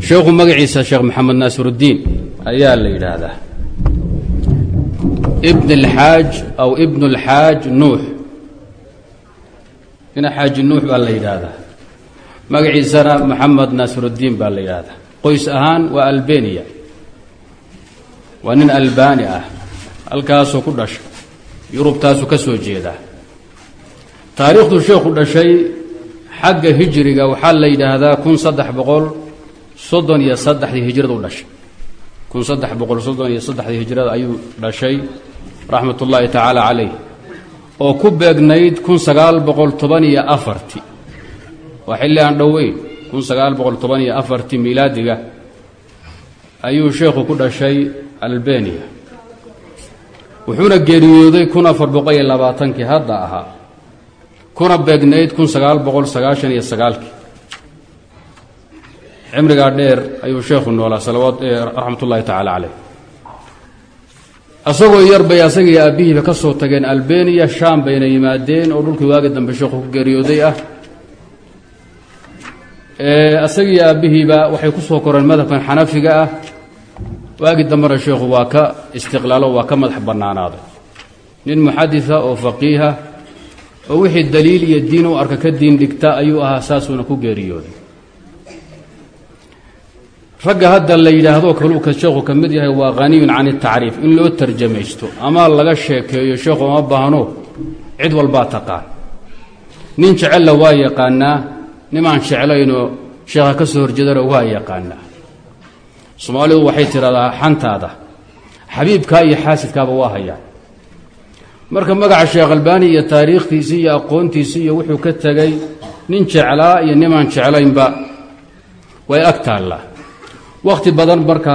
sheekhu magaciisa sheekh maxamed naasiruddiin ayaa la yidhaahdaa. Ibn اlxaaj aw ibn اlxaaj nuux. Ina xaaji nuux baa la yidhaahdaa. Magaciisana maxamed naasiruddiin baa la yidhaahdaa. Qoys ahaan waa albeniya waa nin albani ah. Halkaasuu ku dhashay. Yurubtaasuu ka soo jeedaa. Taariikhdu sheekhu dhashay xagga hijriga waxaa la yidhaahdaa kun saddex boqol soddon iyo saddexdii hijrada u dhashay. Kun saddex boqol soddon iyo saddexdii hijrada ayuu dhashay raxmat ullaahi tacaala calayh. Oo ku beegnayd kun sagaal boqol toban iyo afarti waa xilli aan dhoweyn kun sagaal boqol toban iyo afarti miilaadiga ayuu sheekhu ku dhashay albeniya wuxuuna geeriyooday kun afar boqol iyo labaatankii hadda ahaa kuna beegnayd kun sagaal boqol sagaashan iyo sagaalkii cimrigaa dheer ayuu sheekhu noolaa salawaat raxmat ullaahi tacaala caleyh. Asagoo yar bay asagii aabbihiiba ka soo tageen albeniya shaam bayna yimaadeen oo dhulkii waagi dambe sheekhu ku geeriyooday ah. Asagii aabbihiiba waxay ku soo koreen madhabkan xanafiga ah. Waagi dambena sheekhu waa ka istiqlaalo waa ka madax bannaanaaday. Nin muxadisa oo faqiiha oo wixii daliil iyo diin u arka ka diin dhigta ayuu ahaa saasuuna ku geeriyooday ragga hadda la yidhaahdo kaluu ka sheekhu ka mid yahay waa haniyun can itacriif in loo tarjamaysto ama laga sheekeeyo sheekhu uma baahno cid walbaa taqaan nin jecella waa yaqaanaa nimaan jeclaynoo sheekha ka soo horjeedana waa yaqaanaa. Soomaalidu waxay tidhahdaa xantaada xabiibkaa iyo xaasidkaaba waa hayaan marka magaca sheekh albaani iyo taariikhtiisii iyo aqoontiisii iyo wuxuu ka tegay nin jeclaa iyo nimaan jeclaynba way ag taallaa wakhti badan marka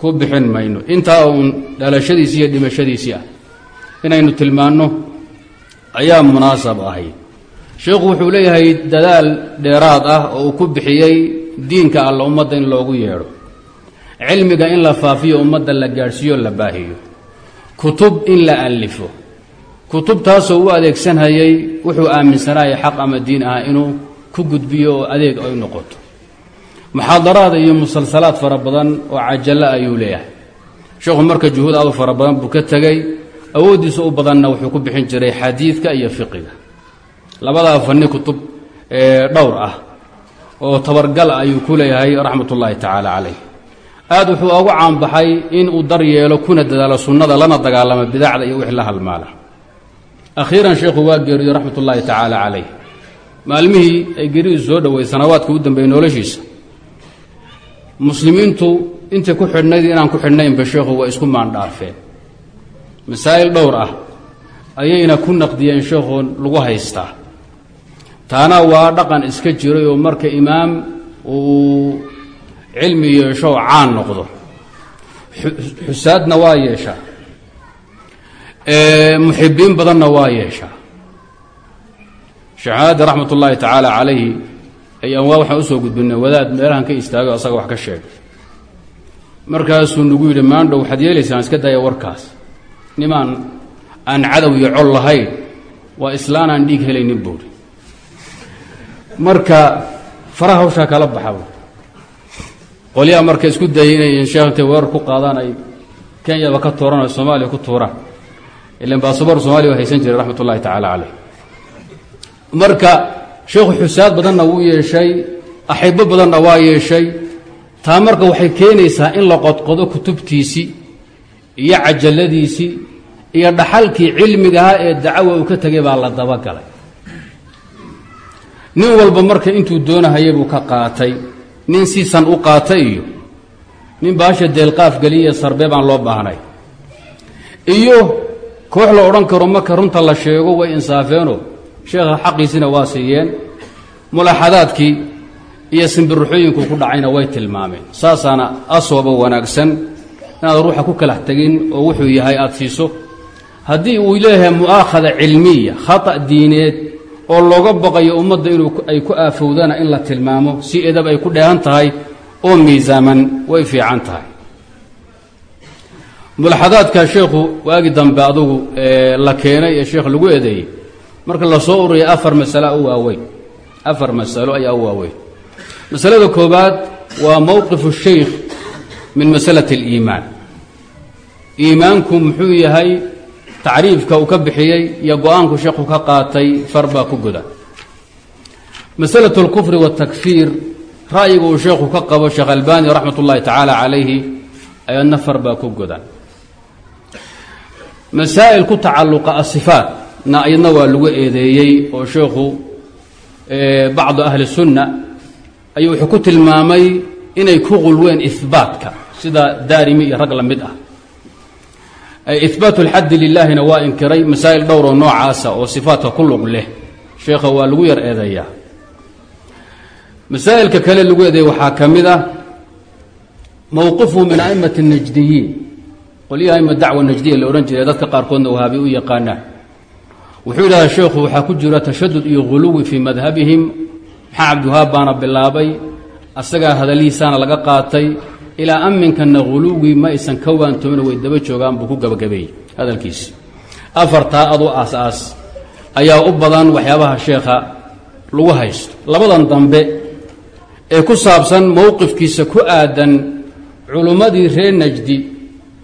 ku bixin mayno. Intaa uun dhalashadiisii iyo dhimashadiisii ah. Inaynu tilmaanno ayaa munaasab ahay. Sheekhu wuxuu leeyahay dadaal dheeraad ah oo uu ku bixiyey diinka alla ummadda in loogu yeedho. Cilmiga in la faafiyo ummadda la gaadhsiiyo la baahiyo. Kutub in la allifo. Kutubtaasoo u adeegsanhayay wuxuu aaminsanaya xaq ama diin ah inuu ku gudbiyo oo adeeg ay noqoto muxaadaraad iyo musalsalaad fara badan oo cajallo ayuu leeyahay. Sheekhu marka juhuud aadu fara badan buu ka tegey awooddiisa u badanna wuxuu ku bixin jiray xadiidka iyo fiqiga. Labadaa fanni kutub dhowr ah oo tabargal ayuu ku leeyahay raxmat ullaahi tacaala calayh. Aad wuxuu ugu caanbaxay in uu dar yeelo kuna dadaalo sunnada lana dagaalamo bidacda iyo wixii la halmaala. Akhiiran sheekhu waa geeriyo raxmat ullaahi tacaala calayh. Maalmihii ay geeridiisu soo dhowey sanawaadka u muslimiintu intay ku xidhnayd inaan ku xidhnaynba sheekhu waa isku maandhaafeen masaa'il dhowr ah ayayna ku naqdiyeen sheekhoon lagu haystaa. Taana waa dhaqan iska jiray oo marka imaam uu cilmi yeesho oo caan noqdo. Xusaadna waa yeeshaa. Muxibiin badanna waa yeeshaa. Shahaadi raxmat ullaahi tacaala calayhi ayaan waa waxaan u soo gudbinay. Wadaad meelahan ka istaago asaga wax ka sheegay markaasuu nagu yidhi maandhow waxaad yeelaysaan iska daya warkaas. Nimaan aan cadow iyo col lahayn waa islaan aan dhiig helaynin buuri marka faraha hawshaa kala baxa qolyaha marka isku dayay inay sheekh intay weerar ku qaadaan ay kenyaba ka tuuraan oo soomaaliya ku tuuraan. Ilan baasaboor soomaliya waa haysan jiray raxmat ullahi tacaala caleyh marka sheekhu xusaad badanna wuu yeeshay axibbo badanna waa yeeshay. Taa marka waxay keenaysaa in la qodqodo kutubtiisii iyo cajalladiisii iyo dhaxalkii cilmigaha ee dacawa uu ka tegay baa la dabagalay. Nin walba marka intuu doonahayay buu ka qaatay. Nin siisan u qaatay iyo nin baasha deelqaaf geliya sarbe baan loo baahnay. Iyo koox la odhan karo marka runta la sheego way insaafeenoo sheekha xaqiisina waa siiyeen. Mulaaxadaadkii iyo simbirruxooyinku ku dhacayna way tilmaameen. Saasaana asooba wanaagsan inaad ruuxa ku kala tegin oo wuxuu yahay aada siiso. Haddii uu leeyahay mu'aakhada cilmiya khata diineed oo looga baqayo ummadda inuu ay ku aafowdana in la tilmaamo si edab ay ku dheehan tahay oo miisaaman way fiican tahay. Mulaxadaadka sheekhu waagi dambe adugu la keenay ee sheekh lagu eedeeyey marka la soo ururiya afar masala u waaweyn. Afar masalo ayaa u waaweyn. Masalada koobaad waa mowqifu shaykh min masalati aliimaan iimaanku muxuu yahay tacriifka uu ka bixiyey iyo go'aanku sheekhu ka qaatay far baa ku guda. Masalatu alkufri wاtakfiir ra'yiga uu sheekhu ka qabo sheekh albani raxmat ullahi tacaala calayhi ayadna far baa ku guda. Masaa'il ku tacalluqa asifaat asifaatna ayadna waa lagu eedeeyey oo sheekhu bacdu ahli sunna ayuu wuxuu ku tilmaamay inay ku qulween ihbaatka sida daarimi iyo rag la mid ah ihbaatu اlxaddi lilaahina waa inkiray masaa'il dhowroo noocaasa oo sifaatka ku lug leh sheekha waa lagu yar eedeeyaa masaa'ilka kale lagu eedeeyey waxaa ka mid ah mowqifu min a'immati الnajdiyiin qolyaha aima dacwa najdiya la odhan jiray dadka qaarkoodna wahaabi u yaqaanaan wuxuu yidhahdaa sheekhu waxaa ku jira tashadud iyo guluwi fii madhabihim. Maxaa cabdiwahaab baana bilaabay? Asagaa hadalhiisaana laga qaatay ilaa aminkana guluwgii ma aysan ka waantoomina way daba joogaan buu ku gabagabeeyey hadalkiisi afartaa adu aas-aas ayaa u badan waxyaabaha sheekha lagu haysto. Labadan dambe ee ku saabsan mowqifkiisa ku aadan culummadii reer najdi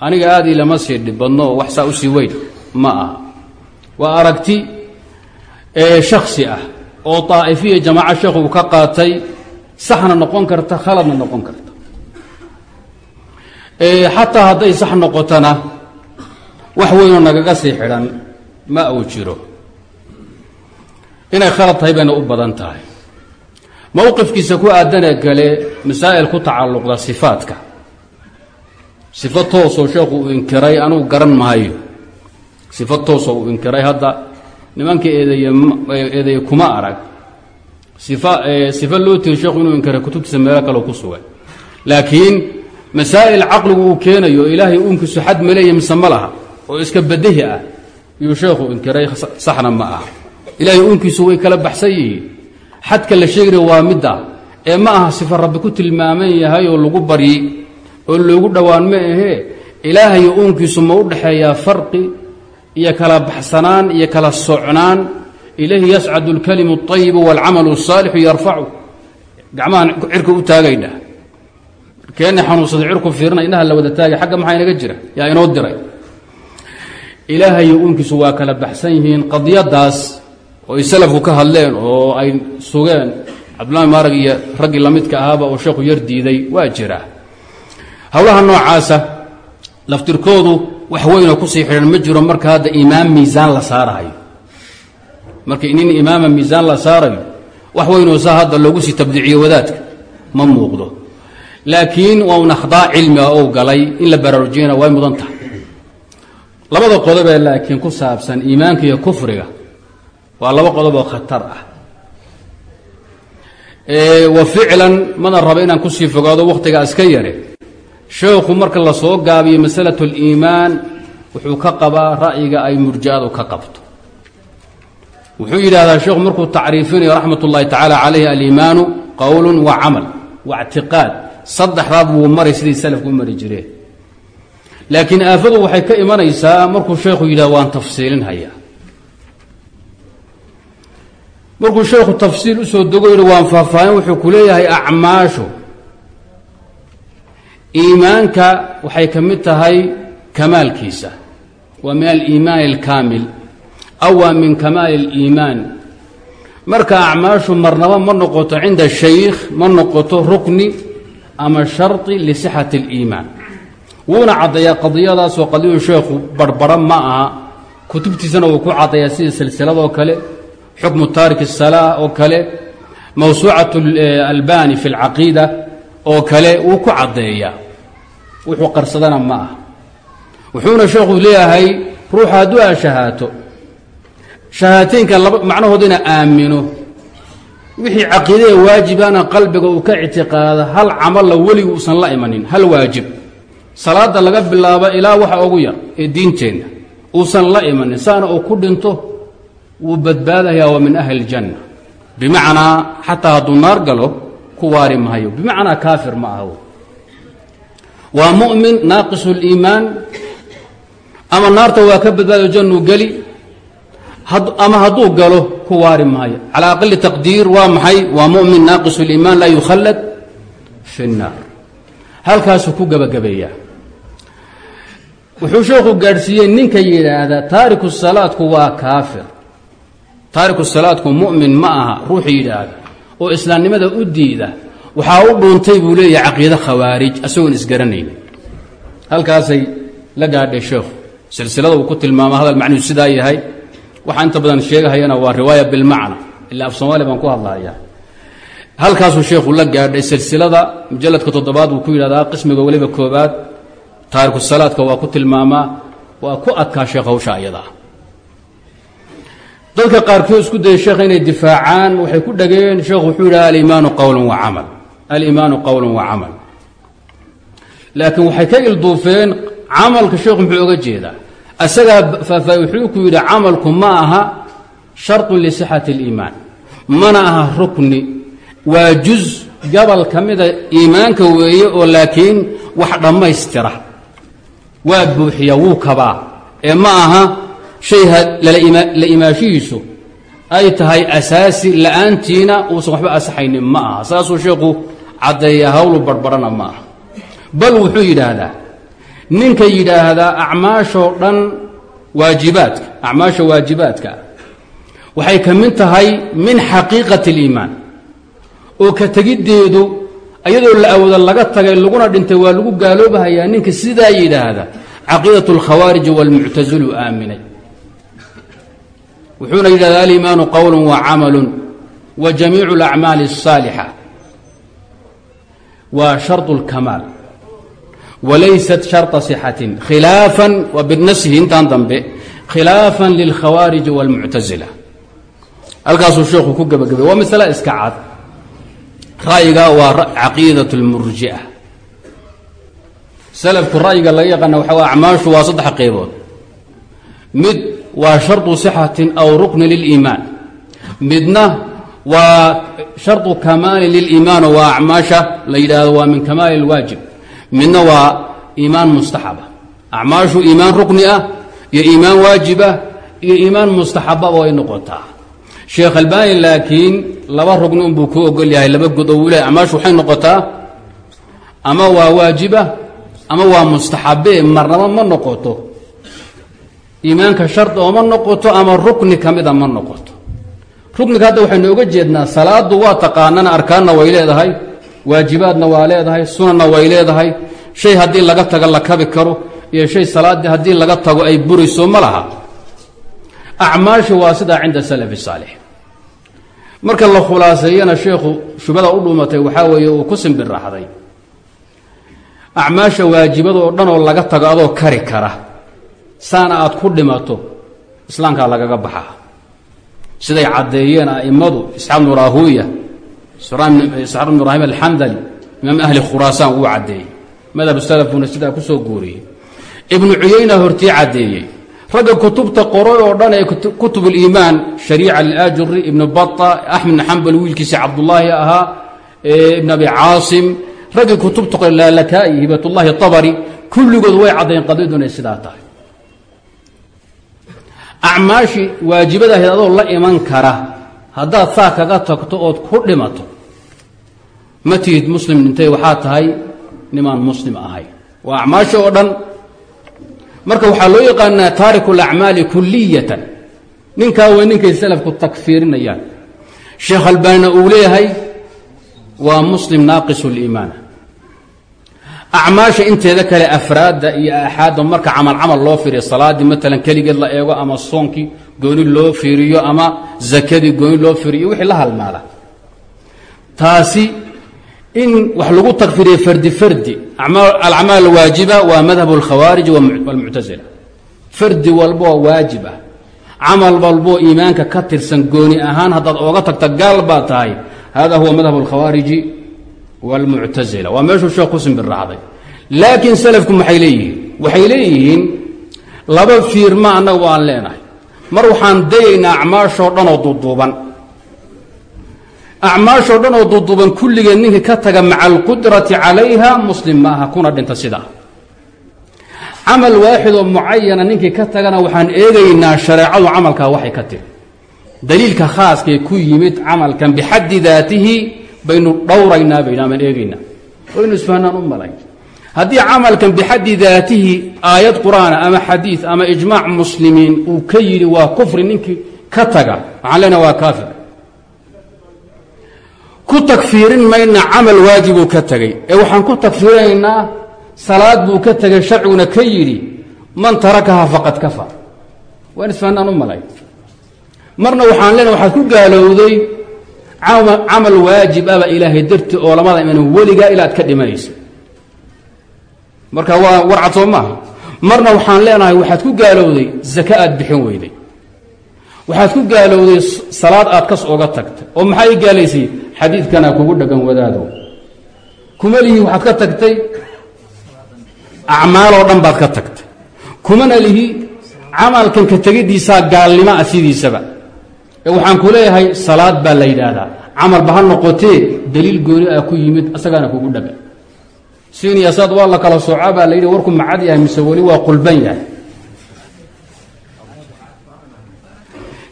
aniga aad ii lama sii dhibadno wax saa u sii weyn ma aha waa aragti shaksi ah oo daa'ifiya jamaaco sheekhu ka qaatay saxna noqon karta khaladna noqon karta. Xataa hadday sax noqotona wax weynoo nagaga sii xidhan ma uu jiro. Inay khalad tahay bayna u badan tahay. Mowqifkiisa ku aadanee kale masaa'il ku tacalluqda sifaadka. Sifo toosoo sheekhu uu inkiray anugu garan maayo sifo toosoo uu inkiray hadda nimanka eedeeye eedeeye kuma arag. Sifa sifo loo tiri sheekhu inuu inkiray kutubtiisa meelo kaleo ku sugan laakiin masaa'il caqligu uu keenayo ilaahay uunkiisu xad maleeya mise ma laha oo iska badahi ah iyuu sheekhu inkiray saxna ma aha. Ilaahay uunkiisu way kala baxsan yihiin. Xadka la sheegaya waa midda ee ma aha sifa rabbi ku tilmaaman yahay oo lagu baryi oo loogu dhowaan ma ahee. Ilaahayo uunkiisu ma u dhexeeyaa farqi iyo kala baxsanaan iyo kala socnaan ilayhi yascadu اlkalimu اطayibu wاlcamalu الsaalixu yarfacu gacmahan cirka u taagaydha keena xanuunsada cirku fiirina inaha la wada taagay xagga maxaa inaga jira yaa inoo diray ilaahayo uunkiisu waa kala baxsan yihiin qadiyadaas oo ay salafku ka hadleen oo ay sugeen cabdullahi maarag iyo raggii lamidka ahaaba oo sheekhu yar diiday waa jiraa howlaha noocaasa laftirkoodu wax weynoo ku sii xidhan ma jiro marka hadda imaam miisaan la saarahayo. Marka nin imaama miisaan la saarayo wax weynoo saa hadda loogu sii tabdiiciyo wadaadka ma muuqdo. Laakiin waa un akhdaa cilmiga ou galay in la baraarujiyana way mudan tahay. Labada qodobee laakiin ku saabsan iimaanka iyo kufriga waa laba qodob oo khatar ah. Wa ficlan mana raba inaan ku sii fogaado wakhtigaa iska yare sheekhu marka la soo gaabiyo masalatu اliimaan wuxuu ka qabaa ra'yiga ay murji'adu ka qabto. Wuxuu yidhahdaa sheekhu markuu tacriifinayo raxmat ullahi tacaala calayhi aliimaanu qowl wa camal wa اctiqaad saddexdaad wuu maray siday salafku u mari jireen. Laakiin aafadu waxay ka imanaysaa markuu sheekhu yidhahdo waan tafsiilinhayaa markuu sheekhu tafsiil u soo dogo yidhi waan faahfaahin wuxuu ku leeyahay acmaashu iimaanka waxay ka mid tahay kamaalkiisa. Waa min aliimaani alkaamil aw waa min kamaali aliimaan. Marka acmaashu marnaba ma noqoto cinda shaykh ma noqoto rukni ama shardi lisixati aliimaan. Wuuna caddeeyaa qadiyadaasoo qadiyuu sheekhu barbara ma aha. Kutubtiisana wuu ku caddeeyaa sida silsiladoo kale xukmu taariki asalaa oo kale mawsuucatu eh, albani fi alcaqiida oo kale wuu ku caddeeyaa wuxuu qarsadana ma ah wuxuuna sheekhu leeyahay ruuxa hadduu aa shahaato shahaataynka laba macnahooda ina aamino. Wixii caqiidada waajibana qalbiga uu ka ictiqaada hal camalla weligu uusan la imanin hal waajib. Salaada laga bilaabo ilaa waxa ugu yar ee diinteenna uusan la imanin. Saana uu ku dhinto wuu badbaadayaa waa min ahli اljanna bimacnaa xataa hadduu naar galo ku waari maayo bimacnaa kaafir ma aha waa mu'min naaqisu liimaan ama naarta waa ka badbaado jannuu geli ama hadduu galo ku waari calaa aqali taqdiir waa maxay? Waa mumin naaqisu liimaan laa yukhallad fi nnaar halkaasuu ku gebagabeeyaa wuxuu sheekhu gaadhsiiyey ninka yidhaahda taariku salaadku waa kaafir. Taariku salaadku mu'min ma aha ruuxu yidhaahda oo islaamnimada u diida waxaa u dhuuntay buu leeyahay caqiide khawaarij asagoon isgaranayn. Halkaasay la gaadhay sheekhu silsilada uu ku tilmaama hadal macnuhu sidaa yahay. Waxaa inta badan sheegahayana waa riwaaya bilmacna ilaa af soomaaliya baan ku hadlaya halkaasuu sheekhu la gaadhay silsilada mujalladka toddobaad wuu ku yidhahdaa qismiga weliba koobaad taariku salaadka waa ku tilmaamaa waa ku adkaa sheekh hawsha ayadaa dadka qaarkood isku dayay sheekha inay difaacaan waxay ku dhageen sheekhu wuxuu yidhaha aliimaanu qowlun wa camal. Aliimaanu qowlun wa camal. Laakiin waxay ka ilduufeen camalka sheekhu muxuu oga jeedaa. Asagaa faafaaye wuxuu ku yidhi camalku ma aha sharطun lisixati اliimaan mana aha rukni. Waa juz gabal ka mida iimaanka weeye oo laakiin wax dhammaystira. Waa buuxiya wuu kabaa. Ee ma aha shayha la imaashihiisu ay tahay asaasi la'aantiina uusan waxba asaxaynin ma aha. Saasuu sheekhu caddeeya hawlu barbarana ma aha. Bal wuxuu yidhaahdaa ninka yidhaahdaa acmaashoo dhan waajibaadka acmaasha waajibaadka waxay ka mid tahay min xaqiiqati aliimaan oo ka tegiddeedu iyadoo la awooda laga tagay laguna dhintay waa lagu gaaloobahayaa ninka sidaa yidhaahda caqiidatu alkhawaariji walmuctasilu aaminay wuxuuna yidhahda aliimaanu qowl wa camalu wa jamiicu اlacmaali الصaalixa waa sharط اlkamaal wlaysat sharطa صxatin khilaafan waa binasihi intaan dambe khilaafan lilkhawaariji wاlmuctasila halkaasuu sheekhu ku gebagabay waa masale iska cad ra'yiga waa caqiidaة اlmurji'a salafku ra'yiga laga yaqaana waxa acmaashu waa saddex qaybood mid waa shardu sixatin aw rukni liliimaan midna waa shardu kamaali liliimaan oo waa acmaasha la yidhaahdo waa min kamaali ilwaajib midna waa iimaan mustaxaba. Acmaashu iimaan rukni ah iyo iimaan waajibah iyo iimaan mustaxababa ay noqotaa. Sheekh albaani laakiin laba rugni unbuu ku ogol yahay laba god oo wula acmaashu waxay ama waa waajiba ama waa mustaxabe marnaba ma noqoto iimaanka shardi ooma noqoto ama rukni ka mida ma noqoto. Rukniga hadda waxaynu oga jeednaa salaadu waa taqaanana arkaanna way leedahay waajibaadna waa leedahay sunanna way leedahay. Shay haddii laga tago la kabi karo iyo shay salaaddii haddii laga tago ay burayso ma laha. Acmaashu waa sidaa cinda salafi saalix. Marka la khulaaseeyana sheekhu shubada u dhuumatay waxaa weeye uu ku simbirraxday. Acmaasha waajibada oo dhan oo laga tago adoo kari kara saana aad ku dhimato islaamkaa lagaga baxaa siday caddeeyeen a'immadu isxaaq bnu raahuuya isxaaq bnu ibraahim alxandali imaam ahli khuraasaan wuu caddeeyey. Madhab salafuna sidaa ku soo guuriyey. Ibnu cuyayna hortii caddeeyey. Ragga kutubta qoray oo dhan ee kutub اliimaan shariica lilaajuri ibnu bata axmed bn xambal wiilkiisa cabdullaahi ahaa ibn abi caasim. Raggii kutubta qoray laalakaa'i hibatullahi abari kulligood way caddayn qadiyadu inay sidaa tahay acmaashii waajibadahayd adoo la iman kara. Haddaad saa kaga tagto ood ku dhimato ma tihid muslim dhintay waxaa tahay nimaan muslim ahay. Waa acmaasha oo dhan. Marka waxaa loo yaqaanaa taariku اlacmaali kuliyatan ninkaa way ninkay salafku takfiirinayaan. Sheekh albaanina uu leeyahay waa muslim naaqis اliimaana acmaasha inteeda kale afraadda iyo aaxaadda marka camal camal loo fiiriyo salaaddii maalan keligeed la eego ama soonkii gooni loo fiiriyo ama zakadii gooni loo fiiriyo wixii la halmaada taasi in wax lagu takfiriyo fardi fardi alacmaal waajiba waa madhab اlkhawaariji wاlmuctasila fardi walbo oo waajib ah camal walboo iimaanka ka tirsan gooni ahaan haddaad ooga tagta gaal baa tahay hada huwa madhab اlkhawaariji wاlmuctasila waa meeshuu sheekh ku simbirraacday laakiin salafku maxay leeyihiin waxay leeyihiin laba fiirma annagu aan leenahay mar waxaan dayaynaa acmaashoo dhan oo duuduuban acmaashoo dhan oo duuduuban kulligeed ninkii ka taga maca alqudrati calayha muslim ma aha kuna dhinta sidaa camal waaxid oo mucayana ninkii ka tagana waxaan eegaynaa shareecadu camalkaa waxay ka tiri daliilka khaaskee ku yimid camalkan bixaddi daatihi baynu dhowraynaa baynaa baan eegaynaa waynu isfahnaan u malay haddii camalkan bixaddi daatihi aayad qur'aana ama xadiid ama ijmaac muslimiin uu ka yidhi waa kufri ninkii ka taga waxaan leenaha waa kaafir. Ku takfiirin mayna camal waajibuu ka tegay ee waxaan ku takfiirinaynaa salaad buu ka tegay sharciguna ka yidhi man tarakaha faqad kafa waan isfahnaan u malay marna waxaan leenahay waxaad ku gaalowday camal waajib aba ilaahay darti oo lamada iman weligaa ilaa ad ka dhimanaysa marka waa warcad soo maaha. Marna waxaan leenahay waxaad ku gaalowday zaka aad bixin weyday. Waxaad ku gaalowday salaad aad kas oga tagtay. Oo maxaa i gaalaysay? Xadiidkanaa kugu dhagan wadaadow kuma lihi waxaad ka tagtay? Acmaaloo dhan baad ka tagtay. Kumana lihi camalkan ka tegiddiisaa gaalnimo ah sidiisaba waxaan ku leeyahay salaad baa la yidhaahdaa. Camalba ha noqotee daliil gooni ah ku yimid asagaana kugu dhagan siniyasaad waa la kala soocaa baa la yidhi warku macad yahay mise weli waa qulban yahay.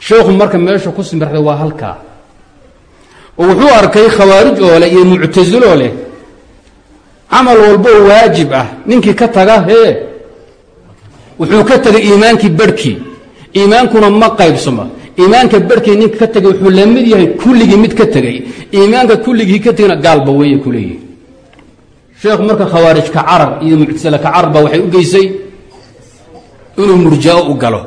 Sheekhu marka meesha ku simirxday waa halkaa. Oo wuxuu arkay khawaarij oo leh iyo muctasiloo leh. Camal walboo waajib ah ninkii ka taga hee wuxuu ka tegay iimaankii barhkii. Iimaankuna ma qaybsamo iimaanka barhkii ninka ka tegay wuxuu la mid yahay kulligii mid ka tegey iimaanka kulligii ka tegna gaalba weeye kuleeyihi sheekhu marka khawaarijka carab iyo muctasile ka carabba waxay u geysay inuu murjao u galo.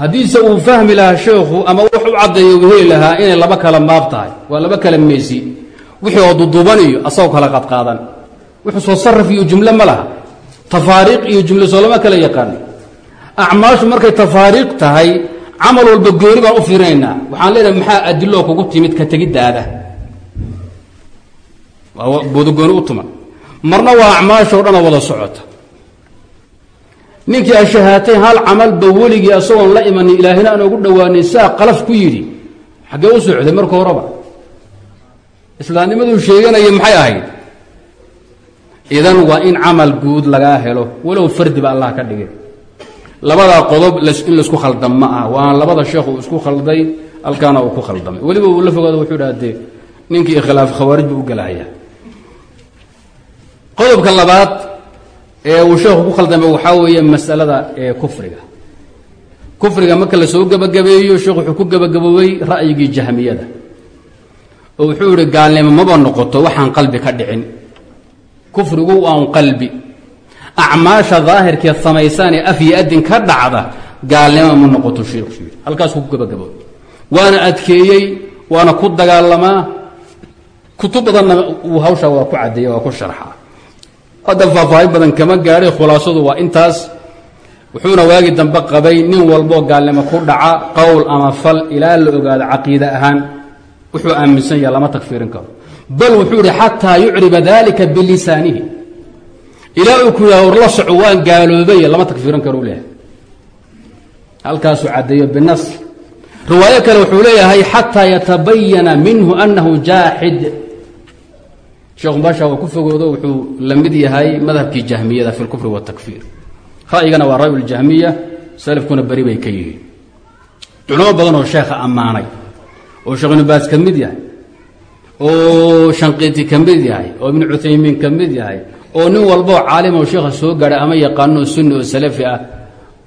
Haddiise uu fahmi lahaa sheekhu ama wax u caddeeyo uu heli lahaa inay laba kala maab tahay. Waa laba kala meesi. Wixii oo duduban iyo asagoo kala qadqaadan. Wuxuu soo saraf iyo jumlo ma laha. Tafaariiq iyo jumlo soo lama kala yaqaan acmaashu markay tafaariiq tahay camal walba gooni baan u fiirinaynaa waxaan leenahay maxaa adiloo kugu timid ka tegiddaada waa boodagooni u tuman marna waa acmaashoo dhanoo wada socota. Ninkii ashahaatay hal camalba weligii asagoon la imanin ilaahina aan ugu dhowaanin saa qalaf ku yidhi. Xaggee u socday marka horeba. Islaamnimaduu sheeganaya maxay ahayd? Idan waa in camal guud lagaa helo. Walow fardiba allah ka dhigay labadaa qodob in la isku khaldam ma ah waana labada sheekh uu isku khalday halkaana uu ku khaldamay. Weliba uu la fogaado wuxuu dhaha dee ninkii ikhilaaf khawaarij buu u gelahaya qodobka labaad ee uu sheekhu ku khaldamay waxaa weeye masalada ee kufriga. Kufriga marka la soo gebagabeeyo sheekhu wuxuu ku gebagaboobay ra'yigii jahmiyada. Oo wuxuu yihi gaalnimo maba noqoto waxaan qalbi ka dhicin. Kufrigu waan qalbi acmaasha daahirkeed samaysaanee af iyo adin ka dhacda gaalnimo ma noqoto yidhi halkaasuu ku gebagaboobay waana adkeeyey waana ku dagaalamaa kutub uu hawshaa waa ku caddeeya waa ku sharxaa hadda faahfaahin badan kama gaadhay khulaasadu waa intaas. Wuxuuna waagi dambe qabay nin walboo gaalnimo ku dhaca qowl ama fal ilaa la ogaado caqiide ahaan. Wuxuu aaminsan yaha lama tagfiirin karo. Bal wuxuu ihi xataa yucriba dalika bilisaanihi ilaa uu ku yaha war la soco waan gaaloobay. Lama tagfiirin karo u leeyahay. Halkaasuu caddeeyo binas riwaayo kale wuxuu leeyahay xataa yatabayana minhu anahu jaaxid sheekhu baasha waa ku fogoodo wuxuu la yahay madhabkii jahmiyada fi lkufri watakfiir ra'yigana waa ra'yu ljahmiya salafkuna beri bay ka yihiin. Culamo badan oo sheekha ammaanay oo sheekh ibnu baas ka mid yahay oo shanqiiti ka mid yahay oo ibnu cuthaymiin ka mid yahay oo nin walboo caalim oo sheekha soo gaadhay ama yaqaano sunni oo salafi ah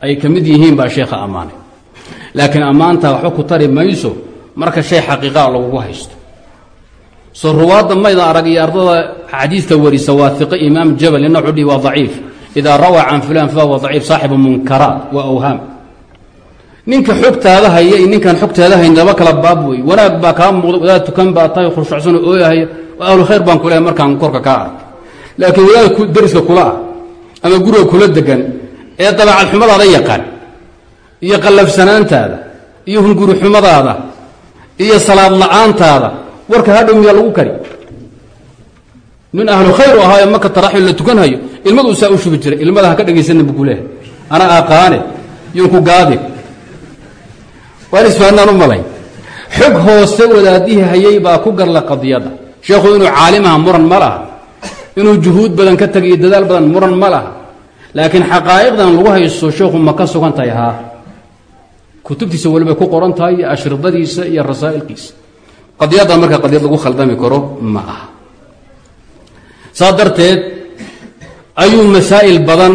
ay ka mid yihiin baa sheekha ammaanay. Laakiin ammaantaa waxba ku tari mayso marka shay xaqiiqaa lagugu haysto. Soo ruwaadda maydan arag iyo ardada xadiidka warisa waa imaam jabal ina wuxuu dhihi waa daciif. Idaa rawaa can fulan fahuwa daciif saaxibu munkaraat wa awhaam ninka xogtaada haya iyo ninkaan xogtaada hayn laba kala baab wey wanaag baa kaa muuqda wadaad tukan baa tahay khushucsan oo ooyahay ahlu khayr baan kulehay markaan korka kaa ark laakiin wadaad dariska kula ah ama guriga kula degan ee dabeecad xumadaada yaqaan iyo qallafsanaantaada iyo hunguri xumadaada iyo salaad la'aantaada warka hadhow miyaa lagu kari? Nin ahlu khayr u ahaa ee marka taraxil la tukanhayo ilmaduu saa u shubi jiray ilmada ha ka dhegaysanna bu kuleehay ana aqaane yunku gaadi. Waan isfahanaan u malay. Xog hoose wadaadihii hayay baa ku garla qadiyadda sheekhu inuu caalimaha muran ma laha inuu juhuud badan ka tagayo dadaal badan muran ma laha. Laakiin xaqaa'iqdan lagu haysto sheekhu ma ka sugan tahay haa kutubtiisa walibay ku qoran tahay iyo ashridadiisa iyo rasaa'ilkiisa. Qadiyaddan marka qadiyad lagu khaldami karo ma aha. Saas darteed ayuu masaa'il badan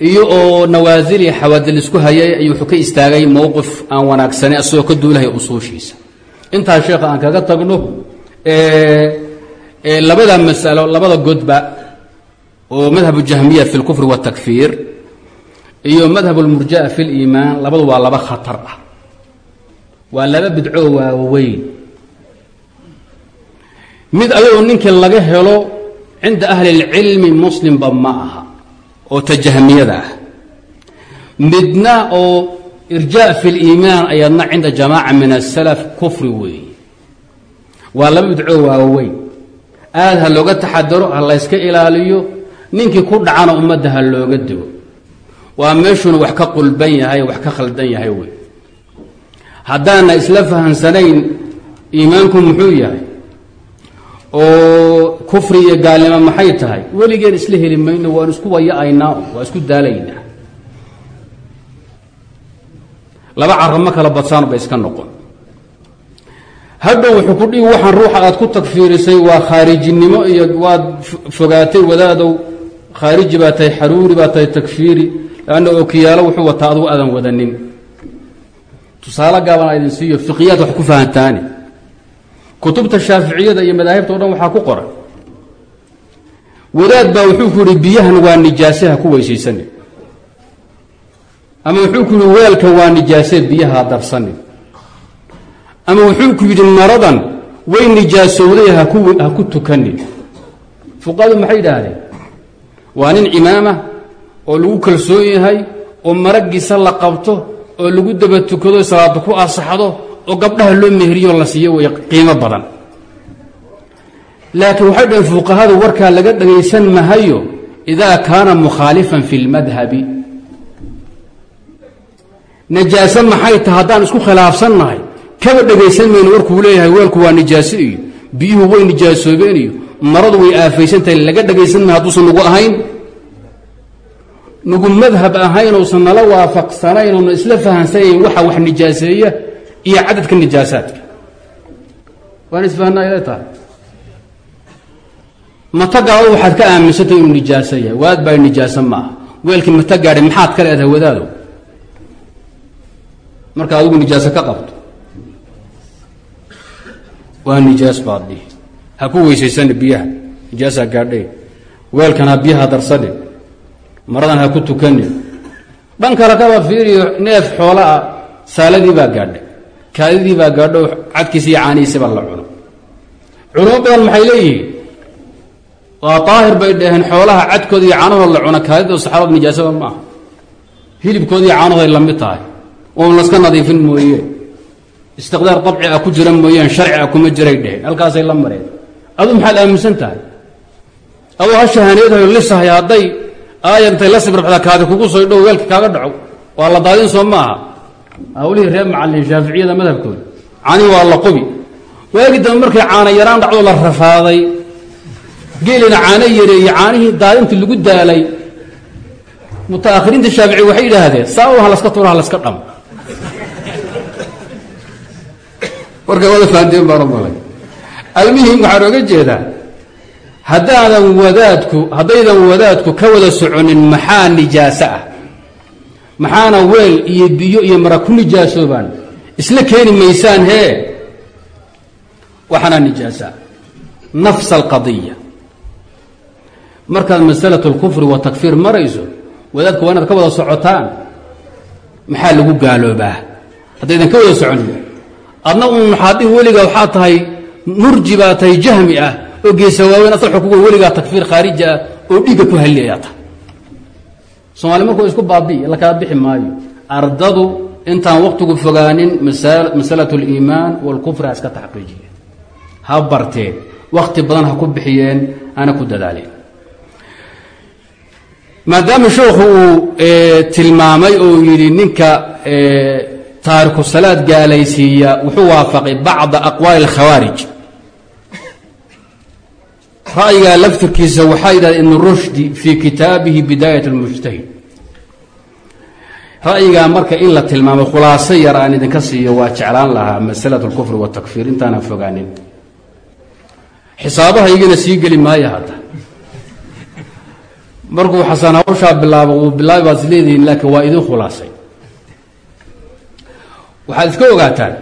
iyo oo nawaasil iyo xawaadil isku hayay ayuu wuxuu ka istaagay mowqif aan wanaagsanay asagoo ka duulahaya usuushiisa. Intaa sheekha aan kaga tagno labada masalo labada godba oo madhab jahmiya fi اlkufri wالtakfiir iyo madhab اlmurja'a fi اliimaan labadu waa laba khatar ah waa laba bidco waaweyn mid ayadoo ninkii laga helo cinda ahli اlcilmi muslimba ma aha oo tajahmiyada ah midna oo irjaa fi اliimaan ayadna cinda jamaaca min asalaf kufri weeye waa laba bidco waaweyn aad ha looga taxadaro ha layska ilaaliyo ninkii ku dhacana ummadda ha looga digo waa meeshuuna wax ka qulban yahay wax ka khaldan yahay wey. Haddaana isla fahamsanayn iimaanku muxuu yahay? Oo kufri iyo gaalnimo maxay tahay? Weligeen isla heli mayno waan isku waya-aynaa waa isku daalaynaa laba caramo kala badsaan ba iska noqon hadhow wuxuu ku dhihi waxaan ruuxa aad ku tagfiirisay waa khaarijinimo iyo waad fogaatay wadaadow khaariji baa tahay xaruuri baa tahay takfiiri. Lanna ookiyaalo wuxuu wataa adugu aadan wadanin. Tusaale gaaban a idin siiyo fiqiyaad wax ku fahantaani. Kutubta shaaficiyada iyo madaahibta o dhan waxaa ku qoran. Wadaad baa wuxuu ku yihi biyahan waa nijaase ha ku weysaysanin. Ama wuxuu ku yihi weelkan waa nijaase biyaha ha darsanin ama wuxuu ku yidhi maradan way nijaasowday ha ku tukanin. Fuqahadu maxay idhaahdeen? Waa nin cimaama oo lagu kalsoon yahay oo maragiisa la qabto oo lagu daba tukado salaada ku asaxdo oo gabdhaha loo mehriyo la siiyo way qiimo badan. Laakiin waxay dhaheen fuqahadu warkaa laga dhagaysan mahayo idaa kaana mukhaalifan fi lmadhabi najaase maxay tahay? Haddaan isku khilaafsannahay kaba dhegaysan mayno warkuu leeyahay weelku waa nijaaso iyo biyuhu way nijaasoobeen iyo maradu way aafaysan tahay laga dhagaysan mahay hadduusan nagu ahayn. Nagu madhab ahayn ousan nala waafaqsanayn oona isla fahansanayn waxa wax nijaaseeya iyo cadadka nijaasaadka. Waan isfahanaa ile tahay matagaado waxaad ka aaminsantay inuu nijaaso yahay. Waad baa nijaaso ma aha weelkii mata gaadhay maxaad ka leedahay wadaado? Marka adigu nijaaso ka qabto waa nijaas baad dhihi. Ha ku weysaysani biyaha. Nijaasaa gaadhay. Weelkan ha biyaha darsanin maradan ha ku tukanin dhan kale kaba fiiriyo neef xoolaa saaladii baa gaadhay. Kaadidii baa gaadho cadkiisi iyo caanihiisi baa la cuno. Culimo badan maxay leeyihiin? Waa daahir bay dhaheen xoolaha cadkooda iyo caanahood la cuno kaadida saxaabad nijaasada ma aha hilibkooda iyo caanahood la mid tahay. Oon laska nadiifin mooye istiqdaar dabci a ku jira mooyaan sharci a kuma jiray dheheen halkaasay la mareen adu maxaad aaminsan tahay? Adoo ha shahaneedayo lisahay hadday aayantay la sibrabxda kaadi kugu soo dhow weelka kaaga dhaco. Waa la daadin soo ma hawlihii reer macallin shaaficiyada madhabkooda. Canii waa la qubi. Waagi dambe markay caana yaraan dhacdo la rafaaday. Geelina caano yareeye caanihii daadintii lagu daalay. Mutaakhiriinta shaafici waxay yidhaahdeen saa u laska tuuro ha laska dhamo warka wada fahanteen baan u malay. Almuhim waxaan oga jeedaa haddaadan wadaadku haddaydan wadaadku ka wada soconin maxaa nijaaso ah? Maxaana weel iyo biyo iyo mara ku nijaasoobaan isla keeni maysaan hee? Waxaana nijaasaa nafs alqadiya markaad masalatu اlkufri wa takfiir marayso wadaadku waa inaad ka wada socotaan. Maxaa lagu gaaloobaa? Haddaydan ka wada soconin adna un maxaadin weligaa waxaa tahay murji baa jahmi ah oo geesa waaweyn asal xukuga weligaa takfiir khaariji ah oo dhiigga ku halli ayaa tahay soomaali markuu isku baabi'i la bixi maayo. Ardadu intaan waqtigu fogaanin masalatu اliimaan wاlkufri iska taxqiijiyen ha barteen. Wakti badan ha ku bixiyeen hana ku dadaaleen maadaama sheekhu uu tilmaamay oo yidhi ninka taariku salaad gaalaysiiya wuxuu waafaqay bacda aqwaali اlkhawaarij ra'yigaa laftirkiisa waxaa yidhahda ibn rushdi fii kitaabihi bidaayat اlmujtahid ra'yigaa marka in la tilmaamay khulaaso yar aan idinka siiyo waa jeclaan lahaa masalatu اlkufri watakfiir intaanan fogaanin xisaabahaygana sii geli maayo hadda markuu xasan hawshaa bilaabo uu bilaabi baad is leedihiin laakiin waa idin khulaasay waxaad iska ogaataan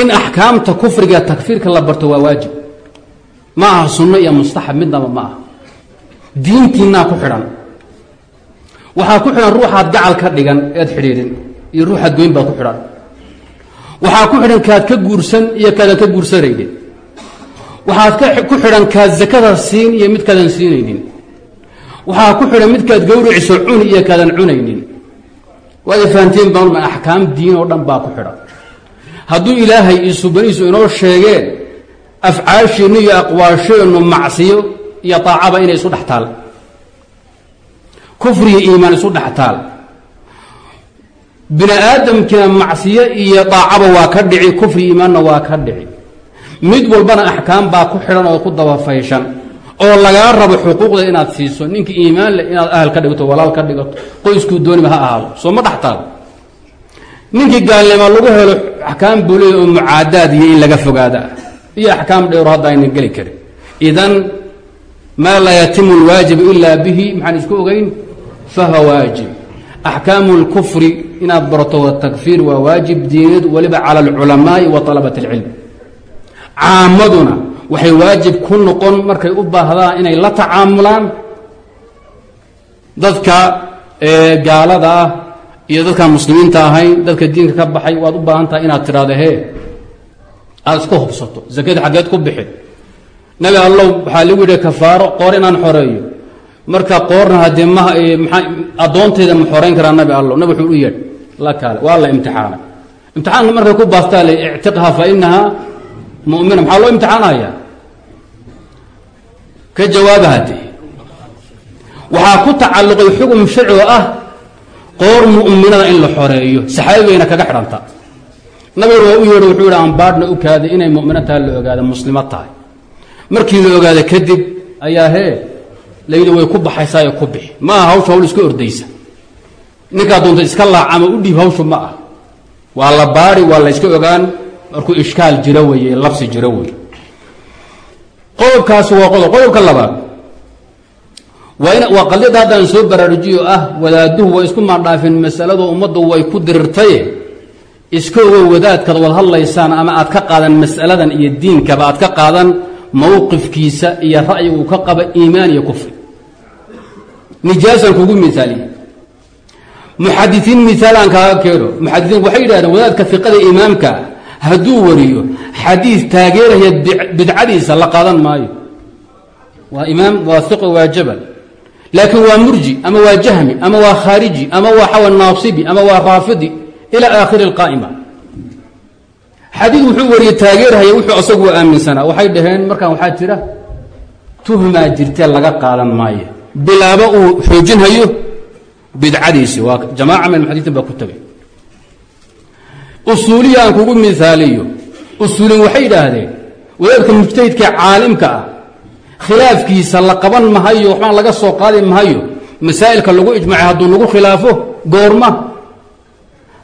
in axkaamta kufriga takfiirka la barto waa waajib. Ma aha sunno iyo mustaxab midnaba ma aha. Diintiinaa ku xidhan. Waxaa ku xidhan ruuxaad gacal ka dhigan eed xidhiidhin iyo ruuxaad goyn baad ku xidhan. Waxaa ku xidhan kaad ka guursan iyo kaadaan ka guursanaynin waxaad ku xidhan kaad zakada siin iyo midkaadan siinaynin waxaa ku xidhan midkaad gawriciso cuni iyo kaadan cunaynin waad fahanteen baan axkaam diin oo dhan baa ku xidhan hadduu ilaahay iyo subanihiisu inoo sheegeen afcaasheennu iyo aqwaasheennu macsiyo iyo taacaba inay isu dhex taal. Kufriyo iimaan isu dhex taal. Bini aadamkiina macsiyo iyo daacaba waa ka dhici kufri iimaanna waa ka dhici. Mid walbana axkaam baa ku xidhan oo ku dabafayshan oo lagaa rabo xuquuqda inaad siiso ninka iimaan leh inaad ahal ka dhigato walaal ka dhigato qoyskuu dooniba ha ahaado soo ma dhex taal ninkii gaalnimo lagu helo axkaam buliya oo mucaadaad iyo in laga fogaada iyo axkaam dheero hadda aynan geli karin idan maa laa yatimu lwaajibu ilaa bihi maxaan isku ogeyn fahuwa waajib axkaamu اlkufri inaad barato watakfiir waa waajib diineed waliba cala alculamaai wa طalabat اlcilm caamaduna waxay waajib ku noqon markay u baahdaan inay la tacaamulaan dadka gaalada ah iyo dadkaan muslimiinta ahayn dadka diinka ka baxay waad u baahan tahay inaad tidhahdo hee aada iska hubsato zakada xaggeed ku bixin nabi allow waxaa lagu yidhi kafaaro qoor inaan xoreeyo. Marka qoorna haddee ma maa addoontayda ma xoreyn karaa nabi allow. Nabi wuxuu u yeedh la kaale waa la imtixaanay. Imtixaanka markay ku baastaa la ictiqha fa inahaa mu'mina maxaa loo imtixaanaya ka jawaaba haddee waxaa ku tacalluqay sharci oo ah qoor mu'minada in la xoreeyo saxaabigayna kaga xidhanta. Nabiguna waa u yeedho wuxuu yidhi aan baadhna u kaaday inay mu'mino tahay la ogaada muslimo tahay. Markii la ogaada kadib ayaa hee layidhi way ku baxaysaayo ku bixi ma aha hawsha hawl iska ordaysa. Ninkaa doonta iska laac ama u dhiib hawshu ma ah. Waa la baadi waa la yska ogaan markuu ishkaal jiro weeye labsi jiro weeye. Qodobkaasi waa qodob qodobka labaad. Waa qadiyadda haddaan soo baraarujiyo ah wadaaduhu way isku maandhaafeen masaladu ummaddu way ku dirirtaye iska ogo wadaadkaad wad hadlaysaan ama aad ka qaadan mas'aladan iyo diinkaba aad ka qaadan mowqifkiisa iyo ra'yi uu ka qaba iimaan iyo kufri. Nijaasan kugu miaaliye muxadiiin miaalaan kaaga keeno. Muxadiiin waxay yidhahdeen wadaadka fiqada imaamka hadduu wariyo xadiid taageeraya bidcadiisa la qaadan maayo. Waa imaam waa iqo waa jabal. Laakiin waa murji ama waa jahmi ama waa khaariji ama waa xawa naasibi ama waa raafidi ila aakhiri اlqaa'ima xadiid wuxuu wariyey taageerhaya wuxuu asagu aaminsanaa waxay dhaheen markaan waxaa jira tuhmaa jirtee laga qaadan maayo. Bilaabo uu xoojinhayo bidcadiisi. Waa jamaaca min muxadiiin baa ku tegay usuuliya aan kugu miaaliyo usuulin waxay yidhaahdeen wadaadka mujtahidka caalimka ah khilaafkiisa la qaban mahayo waxbaan laga soo qaadi mahayo masaa'ilka lagu ijmacay hadduu nagu khilaafo goorma.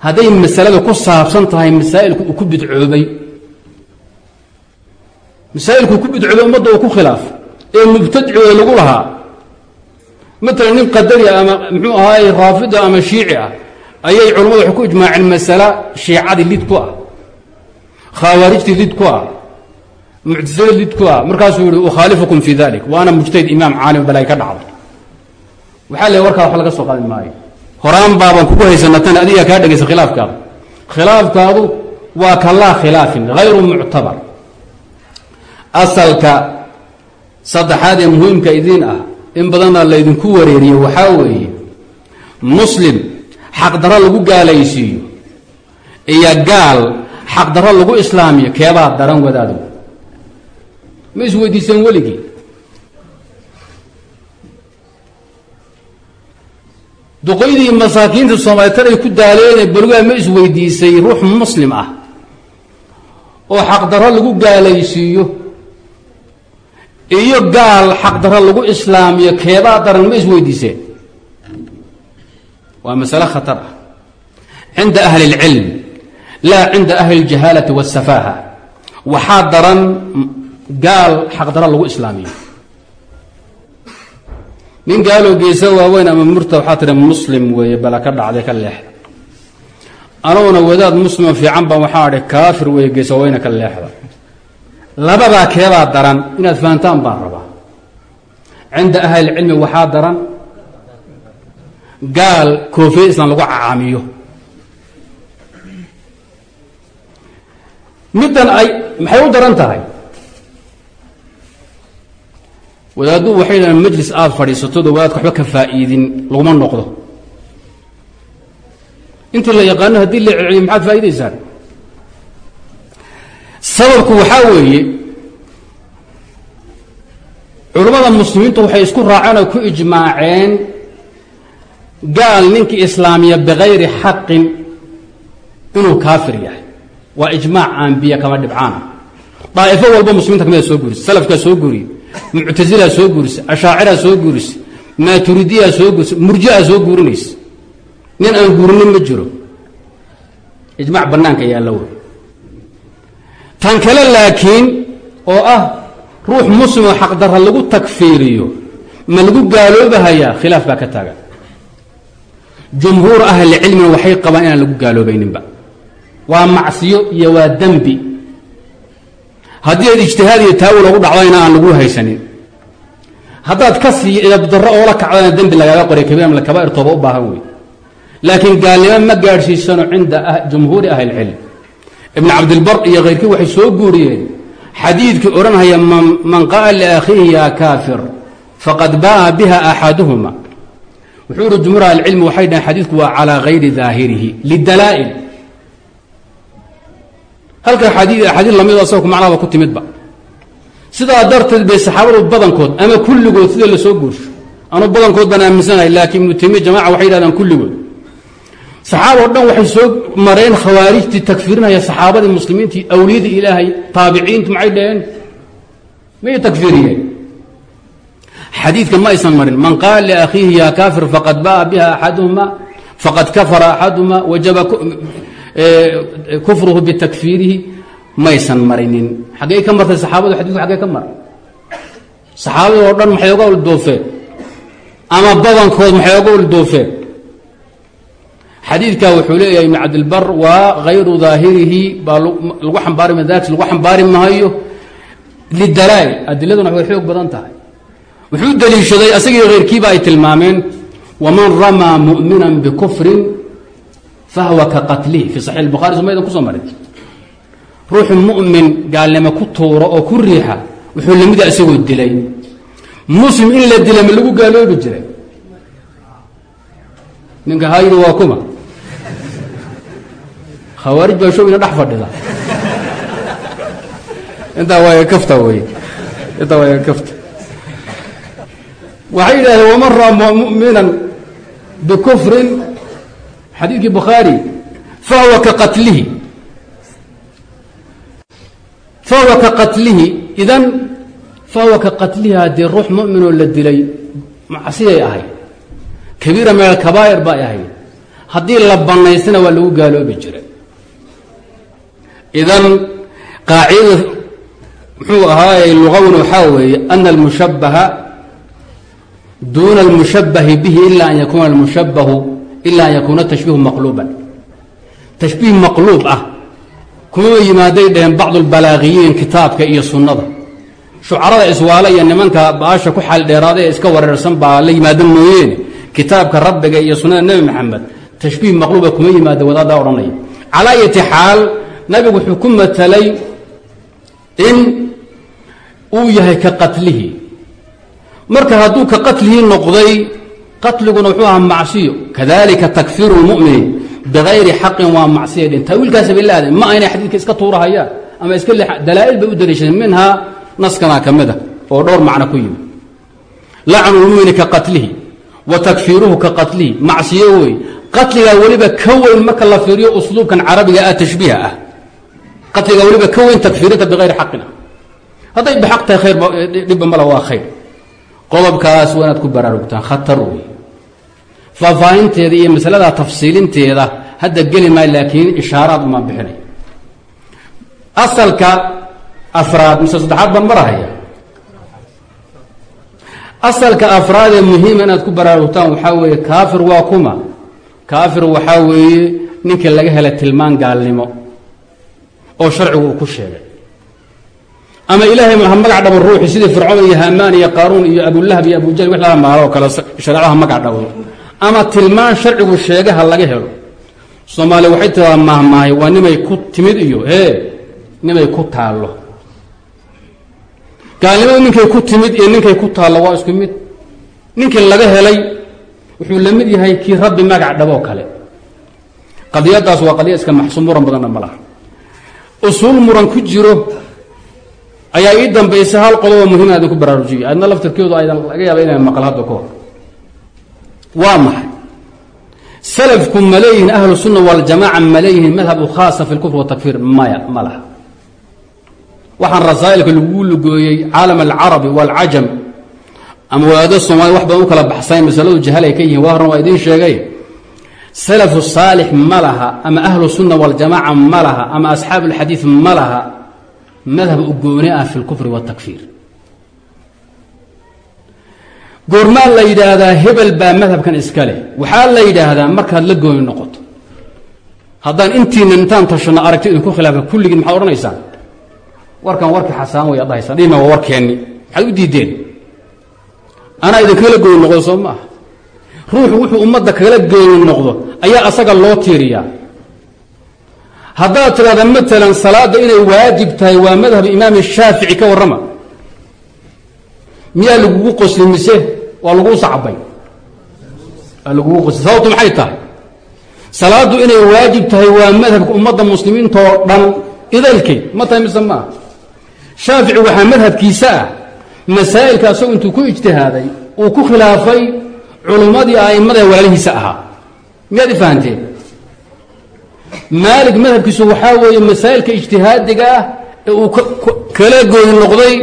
Hadday masalada ku saabsan tahay masaa'ilku uu ku bidcoobay. Masaa'ilku ku bidcoobay ummadda uu ku khilaafo ee mubtadici ee lagu lahaa. Matalan nin qadari ama muxuu ahaay raafida ama shiici ah ayay culammadu waxay ku ijmaaceen masala shiicadii lid ku ah khawaarijtii lid ku ah muctasilad lid ku ah. Markaasuu yihi ukhaalifukum fi dalik waana mujtahid imaam caalim balay ka dhacday. Waxaa le warkaa wax laga soo qaadi maayo. Horaan baaban kugu haysanatan adiga kaa dhegaysa khilaafkaadu khilaafkaadu waa ka laa khilaafin hayru muctabar. Asalka saddexaad ee muhiimka idiin ah in badanna laydinku wareeriyo waxaa weeye muslim xaqdarro lagu gaalaysiiyo. Iyo gaal xaqdarro lagu islaamiyo keebaa daran wadaado ma isweydiiseen weligii? Duqaydii masaakiinta soomaalitaday ku daaleene berigaa ma isweydiisay ruux muslim ah. Oo xaqdarro lagu gaalaysiiyo. Iyo gaal xaqdarro lagu islaamiyo keebaa daran ma isweydiiseen waa masale khatar ah cinda ahli اlcilm laa cinda ahli اljahaalati waالsafaaha waxaa daran gaal xaqdarro lagu islaamiyo nin gaaloo geesa waaweyn ama murta waxaa tiri muslim weeye bala ka dhacday ka leexda anuguna wadaad muslima fiican baan waxaa adhi kaafir weeye geesa waaweyna ka leexda labadaa keebaa daran inaad fahantaan baan rabaa cinda ahlilcilmi waxaa daran gaal koofiya islam lagu cacaamiyo. Middan ay maxay u daran tahay? Wadaaduu waxay dhahaan majlis aada fadhiisatoodo wadaadka waxba ka faa'iidin laguma noqdo. Intii la yaqaano haddii la celceliyo maxaad faa'idaysaan sababku waxaa weeye culammada muslimiintu waxay isku raaceen oo ku ijmaaceen gaal ninkii islaamiya bikayri xaqin inuu kaafir yahay. Waa ijmaac aanbiya kama dhibcaana. Daa'ifo walba muslimiinta kamida soo guurisa salafkaa soo guuriye muctasilaa soo guurisa ashaaciraa soo guurisa maaturidiyaa soo guurisa murjiaa soo guurinaysa. Nin aan guurinin ma jiro. Ijmac bannaanka yaalla wey tan kale laakiin oo ah ruux muslimoo xaqdarra lagu takfiiriyo ma lagu gaaloobahayaa khilaaf baa ka taagan jumhuur ahlicilmina waxay qabaan inaan lagu gaaloobayninba waa macsiyo iyo waa dembi haddii aad ijtihaad iyo taawil ogu dhacdayna aan lagu haysanin. haddaad ka sii idabdarro oola kacdana dembi lagaaga qoray kabiira kabaa'ir tooba u baahan wey laakiin gaalnimo ma gaadhsiisano cinda jumhuuri ahlilcilm ibn cabdilbar iyo khayrkii waxay soo guuriyeen xadiidkii odhanhaya man qaala liakhiihi yaa kaafir faqad ba'a biha axaduhuma wuxuu ihi jumhuur ahlicilmi waxay dhaheen xadiidku waa calaa gayri daahirihi lidalaa'il. Halkan axaadiid la mid asagoo macnahaba ku timidba. Sidaa darteed bay saxaabadu badankood ama kulligood sida la guursho anu badankood baan aaminsanahay laakiin ibnu taymiya jamaca waxay yidhahdaan kulligood. Saxaabao dhan waxay soo mareen khawaarijtii takfiirinaya saxaabadii muslimiintii awliyadii ilaahay taabiciintu maxay dhaheen? May takfiiriyeen xadiidka ma aysan marin. Man qaala liakhiihi yaa kaafir faqad ba'a biha axaduhuma faqad kafara axaduhuma wajaba kufruhu bitakfiirihi maysan marinin. Xaggey ka martay saxaabadu xadidku xaggee ka mar saxaabadii oo dhan maxay oga uldoofeen ama badankood maxay oga uldoofeen xadiidka wuxuu leeyahay ibn cabdilbar waa hayru daahirihi baa lagu ambaari madaajis lagu xambaari maayo lidalaa'il adiladuna way xoog badan tahay wuxuu deliishaday asagii keyrkiiba ay tilmaameen waman ramaa mu'minan bikufrin fahwa ka qatlihi fi saxiix bukhari somaydan ku soo marin. Ruuxu mu'min gaalnimo ku tuuro oo ku riixa wuxuu lamida isagoo dilay. Muslim in la dila ma lagu gaaloobi jiray? Ninka hayri waa kuma. Khawaarij baa showina dhex fadhida. Intaa waa kafta wey intaa waa kafta waxay yidhahdeen waman rama mu'minan bikufrin. Xadiidkii bukhaari fahuwa ka qatlihi. Fahuwa ka qatlihi. Idan fahuwa ka qatlihi haddii ruux mu'minoo la dilay macsiyay ahayd. Kabiira min alkabaa'ir bay ahayd. Haddii la bannaystana waa lagu gaaloobi jiray. Idan qaacidada muxuu ahaayey lugawna waxaa weeye ana almushabbaha duuna almushabbahi bihi ila an yakuuna almushabbahu ila an yakuuna tashbiihu maqluuban tashbiih maqluub ah kuma yimaaday dheheen bacdu lbalaaqiyiin kitaabka iyo sunnada shucarada iswaale iyo nimanka baasha ku xaaldheeraaday ee iska wareersan baa la yimaada mooyeene kitaabka rabbiga iyo sunnada nebi maxamed tashbiih maqluuba kuma yimaada wadaaddaa odhanaya calaa ayati xaal nabigu wuxuu ku matalay in uu yahay ka qatlihi marka hadduu ka qatlihii noqday qatliguna wuxuu ahaa macsiyo. Kadalika takfiiru lmumini bikayri xaqin waa macsiya dhin. Taawiilkaasi bay la aadeen ma aynay xadiidka iska tuurahayaan? Ama iska dalaa'il bay u daliishadeen minhaa naskanaa ka mida oo dhowr macno ku yimi lacnu lmumini ka qatlihi wa takfiiruhu ka qatlihi macsiyo wey qatligaa weliba ka weyn marka la fiiriyo usluubkan carabiga ah tashbiiha ah. Qatligaa weliba ka weyn takfiirinta bikayri xaqin ah. Hadday bixaq tahay khayr dhibba mala waa khayr qodobkaas waa inaad ku baraarugtaan khatar wey faahfaahinteeda iyo masalada tafsiilinteeda hadda geli maayo laakiin ishaaraad umaan bixinay. Asalka afraad mise saddexaad baan marahaya asalka afraad ee muhiima inaad ku baraarugtaan waxaa weeye kaafir waa kuma. Kaafir waxaa weeye ninka laga hela tilmaan gaalnimo oo sharcigu uu ku sheegay ama ilaahay ha magac dhabo ruuxi sidii fircoon iyo hamaan iyo qaaruun iyo abulahab iyo abujahl wix laha maalo oo kale shareecaha magac dhabo. Ama tilmaan sharcigu sheegaha laga helo. Soomaaliya waxay tiraa mahmaahay waa nimay ku timid iyo ee nimay ku taallo. Gaalnimadu ninkay ku timid iyo ninkay ku taallo waa isku mid. Ninkii laga helay wuxuu la mid yahay kii rabbi magac dhaboo kale. Qadiyadaas waa qadiya iska maxsuum muran badanna ma laha. Usuul muran ku jiro ayaa ii dambaysa hal qodobo muhiim aadin ku baraarujiyay aadna laftirkeedu aydan laga yaaba inay maqal hadda ka hor. Waa maxay? Salafku ma leeyihiin ahlu sunna waljamaaca ma leeyihiin madhabu khaasa fi lkufr watakfiir maya ma laha. Waxaan rasaa'ilka lagu lugooyey caalam alcarabi waalcajam ama wadaado soomaliya wax badan u kala baxsayn masaladu jahal ay ka yihiin waa waa idiin sheegay. Salafu saalix ma laha ama ahlu sunna waljamaaca ma laha ama asxaabu alxadiid ma laha madhab u gooni ah fi lkufri watakfiir goormaa la yidhaahdaa hebel baa madhabkan iska leh. Waxaa la yidhaahdaa markaad la gooni noqoto. Haddaan intiina intaan tashanno aragti idinku khilaafa kulligiin maxaad odhanaysaan? Warkan warkii xasaan way adhahaysaa dhima waa warkeenni maxaad u diideen anaa idinkala gooni noqdo soo ma aha. Ruuxu wuxuu ummadda kala gooni noqdo. Ayaa asaga loo tiiriyaa haddaad tidhahda maalan salaadda inay waajib tahay waa madhab imaam shaafici ka warrama. Miyaa lagugu qosli mise waa laguu sacbay? Waa lagugu qosli. Sababtu maxay tahay? Salaaddu inay waajib tahay waa madhabka ummadda muslimiintoo dhan. Idalkeed ma tahay mise maaha shaafici waxaa madhabkiisa ah. Masaa'ilka asagoo intuu ku ijtihaaday uu ku khilaafay culummadii a'immada walaalihiisa ahaa. Miyaad i maalik madhabkiisu waxaa weeye masaa'ilka ijtihaadiga ah ee uu kala gooni noqday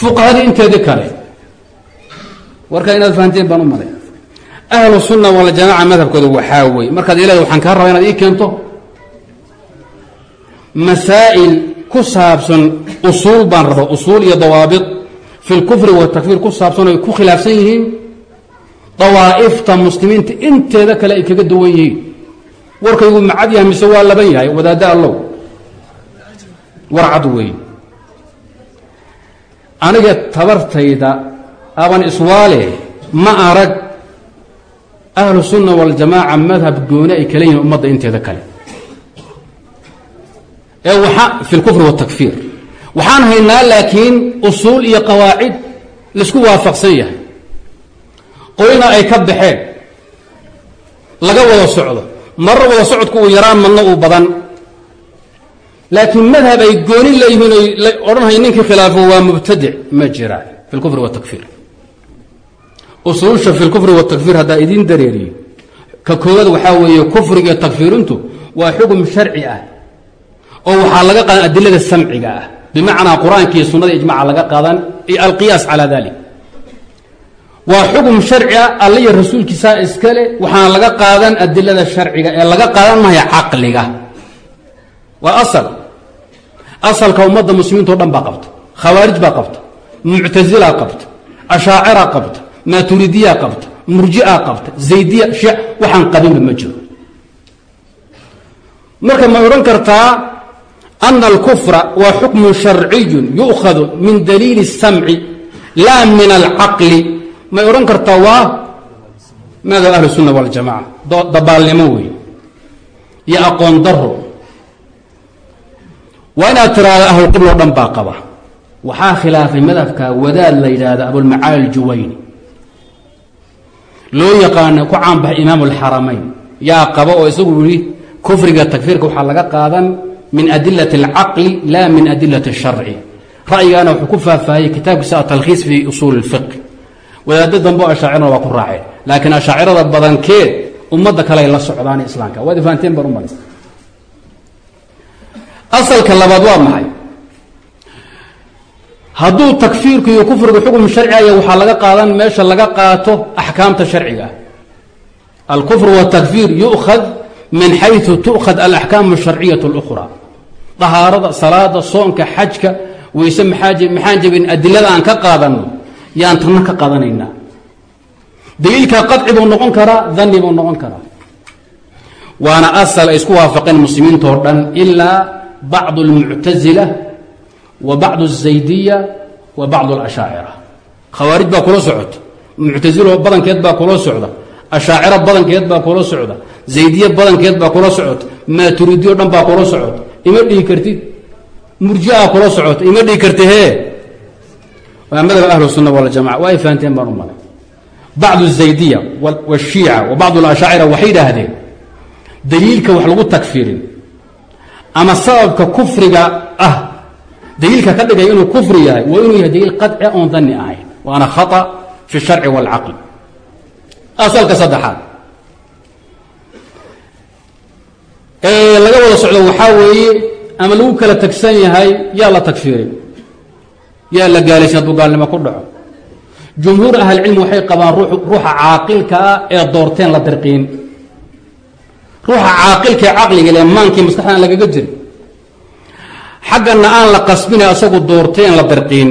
fuqahadii inteedii kale. Warkaa inaad fahanteen baan u malay ahlu sunna waljamaaca madhabkooda waxaa weeye. Markaad ilaahay waxaan kaa rabaa inaad ii keento. Masaa'il ku saabsan usuul baan raba usuul iyo dawaabit fi lkufri watakfiir ku saabsan ay ku khilaafsan yihiin. Dawaa'ifta muslimiinta inteeda kale ay kaga duwan yihiin warkaygu macad yahay mise waa laban yahay wadaadda allow. War cad weeye aniga tabartayda aban iswaale ma arag ahlu sunna waljamaaca madhab gooni ay kala yihiin ummadda inteeda kale. Ee waxa fi lkufri watakfiir waxaan haynaa laakiin usuul iyo qawaacid la isku waafaqsan yahay. Qoyna ay ka baxeen laga wada socdo marar wada socodku uu yaraan madna uu badan. Laakiin madhab ay gooni leeyihiin oy odhanhay ninkii khilaafo waa mubtadic ma jira. Fi lkufri watakfiir usuusha fi lkufri haddaa idiin dareeriyo. Ka koowaad waxaa weeye kufriga iyo waa xukm sharci ah oo waxaa laga qaadan adilada samciga ah. Bimacnaa qur'aanka iyo sunnada ijmaca laga qaadan iyo alqiyaas calaa dalik waa xukm sharci ah alla iyo rasuulkiisaa iskale waxaana laga qaadan adilada sharciga ee laga qaadan maya caqliga. Waa asal. Asalka ummadda muslimiinto dhan baa qabta. Khawaarij baa qabta. Muctasilaa qabta. Ashaacira qabta. Maaturidiyaa qabta. Murji'a qabta. Zaydiya shi waxaan qabinba ma jiro. Marka ma odhan kartaa ana alkufra waa xukmun sharciyun yu'khadu min daliili الsamci laa min alcaqli may odhan kartaa waa madhab ahlusunna waljamaca dabaalnimo wey iyo aqoon daro waa inaad tiraahdo ahluqiblo dhan baa qaba. Waxaa khilaafay madhabka wadaad la yidhaahdo abulmacaal juwayni. Loo yaqaano ku caanbaxay imaamu alxaramayn yaa qaba oo isagu yihi kufriga takfiirka waxaa laga qaadan min adilati alcaqli la min adilati اsharci ra'yigaana wuxuu ku faahfaahiyey kitaabkiisa atalkhiis fi usuuli اlfiq wadaaddo dambe o ashaacirana waa ku raaceen laakiin ashaacirada badankeed ummadda kale ay la socdaan islaamka waad ifahanteen baan u malay asalka labaad waa maxay hadduu takfiirku iyo kufrigu xukm sharci aya waxaa laga qaadan meesha laga qaato axkaamta sharciga ah alkufr wاtakfiir yu'khad min xayثu tu'khad alaxkaam الsharciyaة اlأkhra dahaarada salaada soonka xajka weyse maxaan jebin adilada aan ka qaadano yaan tanna ka qadanaynaa daliilka qaci buu noqon karaa dani buu noqon karaa waana asal ay isku waafaqeen muslimiintao dhan ilaa bacdu اlmuctazila wa bacdu الzaydiya wa bacdu اlashaacira khawaarij baa kula socota muctazilo badankeed baa kula socda ashaaciro badankeed baa kula socda zaydiye badankeed baa kula socota maaturidiyo dhan baa kula socota ima dhihi kartid murjiaa kula socota ima dhihi karti hee waa madhab ahlu suna waljamaca waa ay fahanteen baan u malay. Bacdu zaydiya washiica wa bacdu اlashaacira waxay yidhaahdeen daliilka wax lagu tagfiirin ama sababka kufriga ah daliilka ka dhigay inuu kufri yahay waa inuu yahay daliil qaci oon danni ahayn waana khaa fi sharci wاlcaql asalka saddexaad. Ee laga wada socdo waxaa weeye ama lagu kala tagsan yahay yaa la tagfiirin yaa la gaalaysan hadduu gaalnimo ku dhaco. Jumhuur ahlicilmi waxay qabaan ruuxa caaqilka ah ee doorteen la dirqiin. Ruuxa caaqilkaee caqliga le maankii maskaxda aan lagaga jirin. Xaggana aan la qasbina asagu doorteen la dirqiin.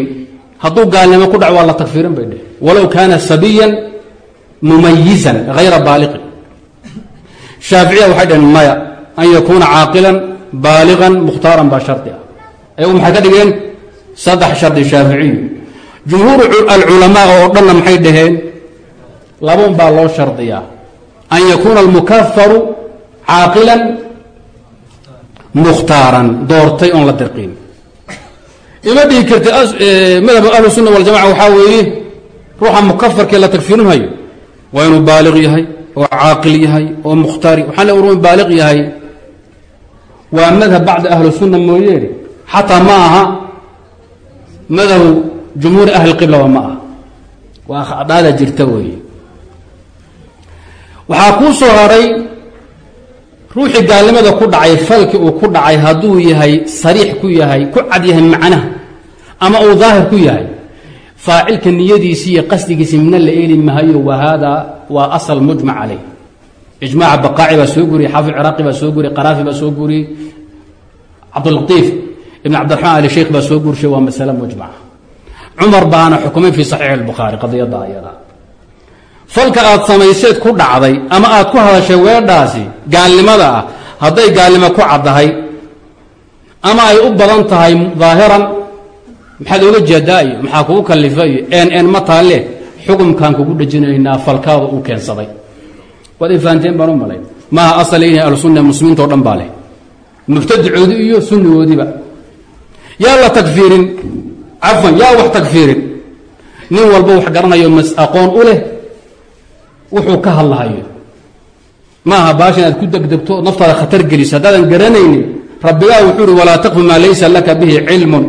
Hadduu gaalnimo ku dhaco waa la tagfiirin bay dheh walow kaana sabiyan mumayizan hayra baaliqin. Shaaficiya waxay dhaheen maya an yakuuna caaqilan baaligan mukhtaaran baa shardi ah. Ayagu maxay ka dhigeen saddex shardi shaaficiyu jumhuur alculamaa oo dhanna maxay dhaheen? Labaun baa loo shardiyaa. An yakuuna almukafaru caaqilan mukhtaaran doortay oon la dirqiin ima dhihi karti madhab ahlu sunna waljamaca waxaa weeye ruuxa mukafarkee la tagfirinhayo waa inuu baaliq yahay oo caaqil yahay oo mukhtaari waxaan le ur baaliq yahay. Waa madhab bacdi ahli sunna mooyeene xataa ma aha madhabu jumhuuri ahli qiblaba ma aha waa khadaada jirta weeye. Waxaa kuu soo haray ruuxii gaalnimada ku dhacay falki uu ku dhacay hadduu yahay sariix ku yahay ku cad yahay macnaha ama uu daahir ku yahay faacilka niyadiisi iyo qasdigiisi midna la eeli mahayo wa haadaa waa asal mujmac caleyh. Ijmaaca baqaaci baa soo guriyey xaafid ciraaqi baa soo guriyey qaraafi baa soo guriyey cabdilatiif ibn cabdiraxmaan ali sheikh baa soo gurshay waa masale mujmaca cumar baana xukumay fii saxiixi albukhaari qadiyadda ayada. Falka aad samayseed ku dhacday ama aad ku hadashay weedhaasi gaalnimada ah hadday gaalnimo ku caddahay ama ay u badan tahay daahiran maxaad oga jeedaa iyo maxaa kugu kalifa iyo en en ma taalle xukumkaan kugu dhejinaynaa falkaada uu keensaday. Waad ay fahanteen baan u malay. Maaha asal inay ahlusunna muslimiinta o dhan baa leh. Mubtadicoodi iyo sunnigoodiba yaa la tagfiirin. Cafwan yaa wax tagfiirin. Nin walba wax garanayo mas aqoon u leh wuxuu ka hadlahayo. Maaha baasha inaad ku degdegto naftaada khatar geliso. Haddaadan garanaynin rabbigaa wuxuu uhi walaa taqfu maa laysa laka bihi cilmun.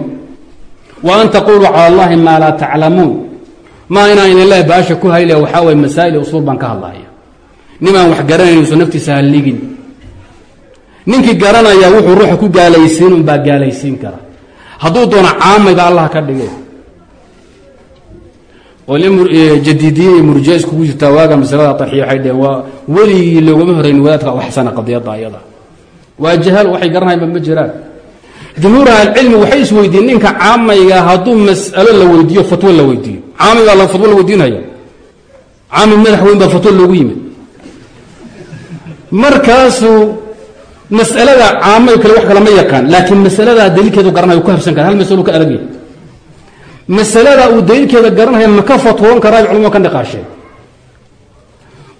Wa an taquluu cala allahi maa laa taclamuun. Maa inaan idin baasha ku hayle waxaa waye masaa'il usuul baan ka hadlahaya nimaan wax garanayn usan naftiisa halligin. Ninkii garanaya wuxuu ruuxa ku gaalaysiin unbaa gaalaysiin kara hadduu doono caamayba allah ka dhige oo jadiidiye iyo murjia iskugu jirtaa waaga masalada tarxiya waxay dheheen waa weligii loogama horeyn wadaadka waxsana qadiyadda ayada. Waa jahaal waxay garanayba ma jiraan. Jumhuur ahlicilmi waxay isweydiiyeen ninka caamayga hadduu mas'alo la weydiiyo fatwo la weydiiyo. Caami baa fatwo la weydiinaya. Caami madax weyn baa fatwo loogu yimid. Markaasuu mas'alada caamay kale wax kale ma yaqaan laakiin masaladaa daliilkeedu garanayo ku habsan kara hal masalo ka adagya masalada uu daliilkeeda garanaya ma ka fatwoon karaa ka niqaasheen.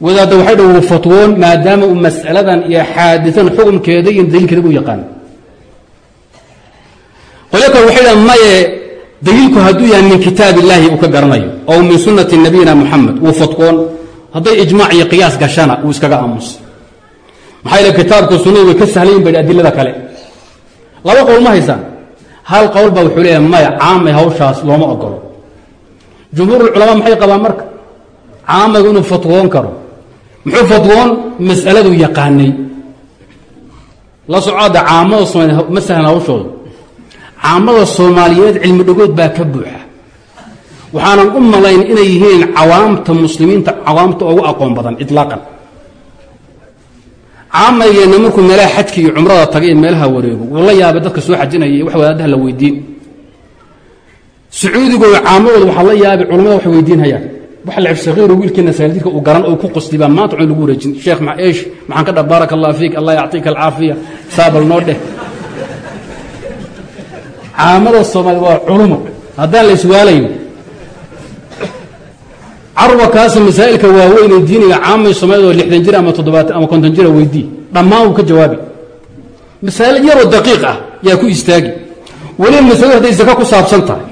Wadaadda waxay dha wuu fatwoon maadaama uu mas'aladan iyo xaadisan xukumkeeda iyo daliilkeeda u yaqaan. Qolyo kale waxay dhahan maye daliilku hadduu yahay min kitaab illaahi uu ka garanayo oo min sunnati nabiyina moxamed wuu fatwoon. Hadday ijmaac iyo qiyaas gashana uu iskaga aamusa maxaa kitaabka sunnadu way ka sahlayin ba adilada kale? Laba qowl ma haysaan hal qowl baa wuxuu leeyahay maya caamay hawshaas looma ogolo jumhuurulculamaa maxay qabaan marka? Caamaygu inuu fatwoon karo. Muxuu fatwoon? Mas'aladuu yaqaanay. La socoda caamada soomaaliyeed ma sahlan hawshooda. Caamada soomaaliyeed cilmi dhagood baa ka buuxa. Waxaanan u malayn inay yihiin cawaamta muslimiinta cawaamta ugu aqoon badan ilaaqan caamaygeena markuu meelaha xajka iyo cumrada tagay ee meelaha wareego. Wuu la yaabay dadka soo xajinaya wax wadaadaha la weydiin. Sacuudigo caamadooda waxaa la yaabi culamada waxay weydiinhayaan sakiiro wiilkeena sagaaldirka uu garan oo ku qusli baa maanta cun lagu wareejin sheekh eesh maxaan ka dha baarak allah fiik allah yacطiika alcaafiya saabal noo dheh. Caamada soomaaliyed waa culumo. Haddaan la iswaalayn carwa kaasa masaa'ilka waaweyn ee diiniga caamay soomaaliyed oo lixdan jir ama toddobaatan ama konton jira weydii dhammaan wuu ka jawaabi. Masaa'il yaroo daqiiq ah yaa ku istaagi. Weliba masaladu hadday zaka ku saabsan tahay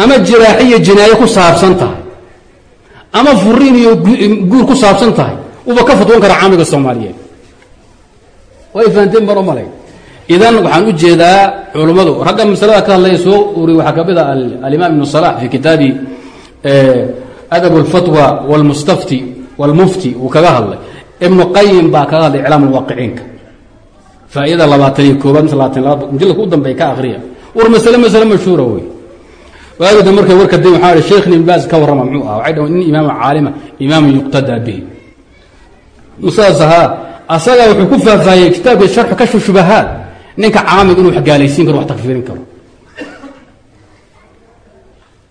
ama jiraaxiyo jinaaye ku saabsan tahay ama furiin iyo guur ku saabsan tahay uba ka fatwan karaa caamiga soomaaliyeed. Way fahanteen u malay idan waxaan u jeedaa culummadu ragga masalada ka hadlaya soo uri waxaa ka mid a alimaam ibnu salax fi kitaabi adab اlfatwa wاlmustafti wاlmufti uu kaga hadlay ibnu qayim baa kaga hadlay iclaam اlwaaqiciinka faaida labaatan iyo koobaad mise labaatan laba mujallaka u dambeey ka akriya war masale masale mashhuura wey waagida markay warka da waxaa hi sheekh ibn baas ka warrama muxuu aha waxay dhahan nin imaama caalima imaaman yuqtadaa bihi saas ahaa asaga wuxuu ku faahfaahiyey kitaabka sharxu kashfu shubahaat ninka caamig inuu wax gaalaysiin karo wax takfiirin karo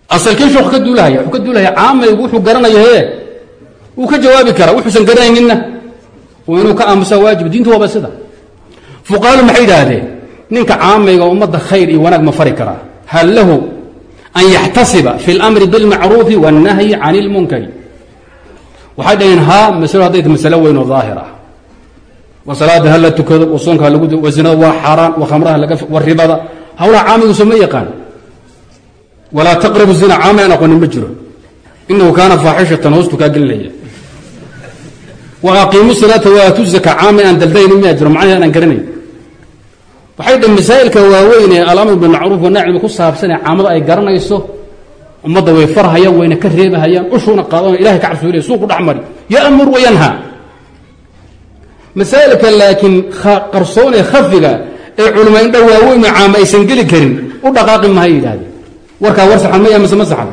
asalkii sheekhu ka duulahaya wuxuu ka duulahaya caamaygu wuxuu garanaya hee wuu ka jawaabi karaa wuxuusan garanayninna inuu ka aamusaa waajib diintu waaba sida fuqahadu maxay yidhaahdeen ninka caamayga ummadda khayr iyo wanaag ma fari karaa hal lahu an yaxtasiba fi اlamri biاlmacruufi wاnnahyi can اlmunkari waxay dhaheen haa masalo hadday masalo weyn oo daahir ah wa salaada ha la tukado wa soonka ha lagu wa zinada waa xaaraan wa khamraha laga wa ribada hawlaha caamiguso ma yaqaan walaa taqrabu zina caamay aan aqoonin ma jiro inahu kaana faaxishatan hoostu kaa gelinaya wa aqiimu salaata waatu zaka caamay aan daldayni miyaa jiro macnaheed aan garanayn waxay dhaheen masaa'ilka waaweyn ee alamr bilmacruuf wanacima ku saabsan ee caamadu ay garanayso ummadda way farhayaan wayna ka reebahayaan ushuuna qaadana ilahay ka cabsuulaya suuqu dhex mari ya'mur wayanhaa masaa'ilka laakiin qarsoon ee khafiga ee culimo waaweyn oo caama aysan geli karin u dhaqaaqi mahay yidhahdeen warkaa war saxan maya mise ma saxan?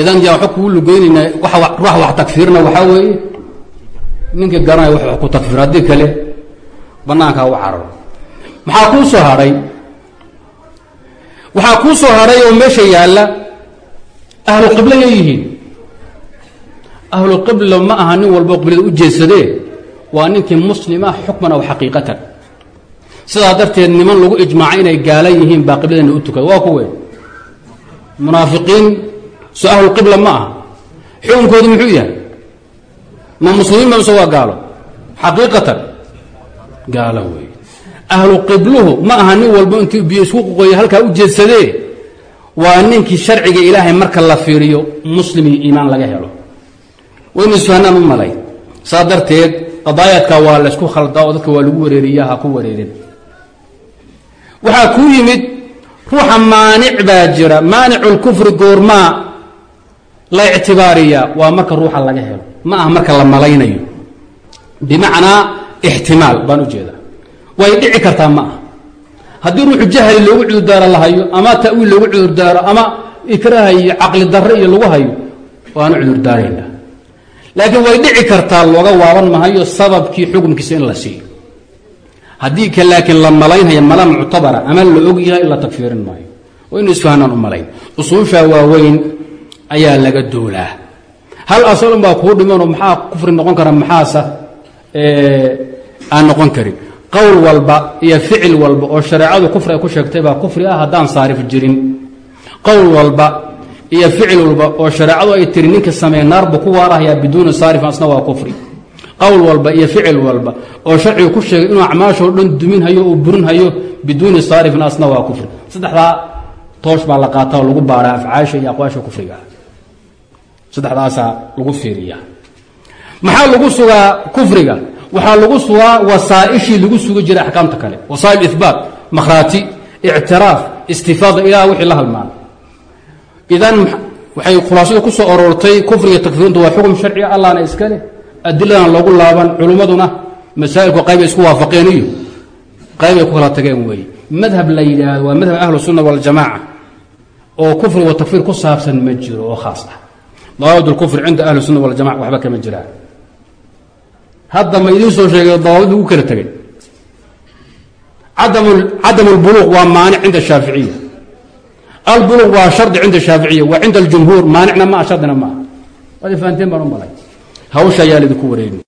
Idan yaa waxa kuu lugeynayna ruux wax takfiirna waxaa weeye. Ninka garanaya wax ku takfiir haddii kale bannaankaa u cararo. Maxaa kuu soo hadhay waxaa kuu soo hadhay oo meesha yaalla ahlu qiblo yay yihiin. Ahlu qiblo ma aha nin walbo qiblada u jeedsadee waa ninkii muslima xukman aw xaqiiqatan sidaa darteed niman lagu ijmaacay inay gaala yihiin baa qibladeena u tukada. Waa kuwe. Munaafiqiin qibla ma aha. Xukunkoodu muxuu yahay? Ma muslimiin mase waa gaalo? Xaqiiqatan. Gaalo wey ahlu ma aha nin walbo intuu biyo isku qoqoya halkaa u jeedsadee? Waa ninkii sharciga ilaahay marka la fiiriyo muslim iyo iimaan laga helo. Waynu isfahanaan u malay. Saa darteed qadaayaadka waa laysku khaldaa oo dadka waa lagu wareeriya ha ku wareerin waxaa kuu yimid ruuxa maanic baa jira. Maanicu lkufri goormaa la ictibaariyaa waa marka ruuxa laga helo. Ma aha marka la malaynayo. Bimacnaa ixtimaal baan u jeedaa way dhici kartaa ma aha. Haddii ruuxu jahli loogu cudurdaaro la hayo ama ta'wiil loogu cudurdaaro ama ikraha iyo caqli darre iyo lagu hayo waanu cudurdaarayna laakiin way dhici kartaa looga waaban mahayo sababkii xukumkiisa in la siiyo haddii ka laakiin la malaynhayo mala muctabara ama la og yahay la tagfiirin maayo. Waa inu isfahanaan u malayn. Usuushaa waaweyn ayaa laga duulaa hal asalun baa kuu dhimanoo maxaa kufri noqon kara maxaasa aan noqon karin? Qowl walba iyo ficil walba oo shareecadu kufri ay ku sheegtay baa kufri ah haddaan saarif jirin. Qowl walba iyo ficil walba oo shareecadu ay tiri ninka sameeye naarbu ku waarahayaa biduuni saarifin asna waa kufri qowl walba iyo ficil walba oo sharcigu ku sheegay inuu acmaashoo dhan duminhayo uu burinhayo biduuni saarifin asna waa kufri. Saddexdaa toosh baa la qaataa oo lagu baaraa afcaasha iyo aqwaasha kufriga. Saddexdaasaa lagu fiiriyaa. Maxaa lagu sugaa kufriga? Waxaa lagu sugaa wasaaishii lagu sugi jiray axkaamta kale. Wasaail ihbaat makhraati ictiraaf istifaada ilaah wixii la halmaana idan waxay khulaasadu ku soo aroortay kufriga takfiirintu waa xukum sharciga allahna iska leh adiladan loogu laaban culummaduna masaa'ilku qaybay isku waafaqeen iyo qaybay ku kala tageen weeye madhab la yidhaahdo waa madhab ahlu sunna waljamaaca oo kufri wa takfiir ku saabsan ma jiro oo khaas ah. Dawaabid lkufri cinda ahli sunna waljamaca waxba kama jiraan hadda ma idiin soo sheegay dawaabid lagu kala tegay cadam lbuluuq waa maanic cinda shaaficiya albuluq waa shardi cinda shaaficiya wa cinda aljumhuur maanicna maa shardina maaha waad hawsha ayaa laidinku wareegin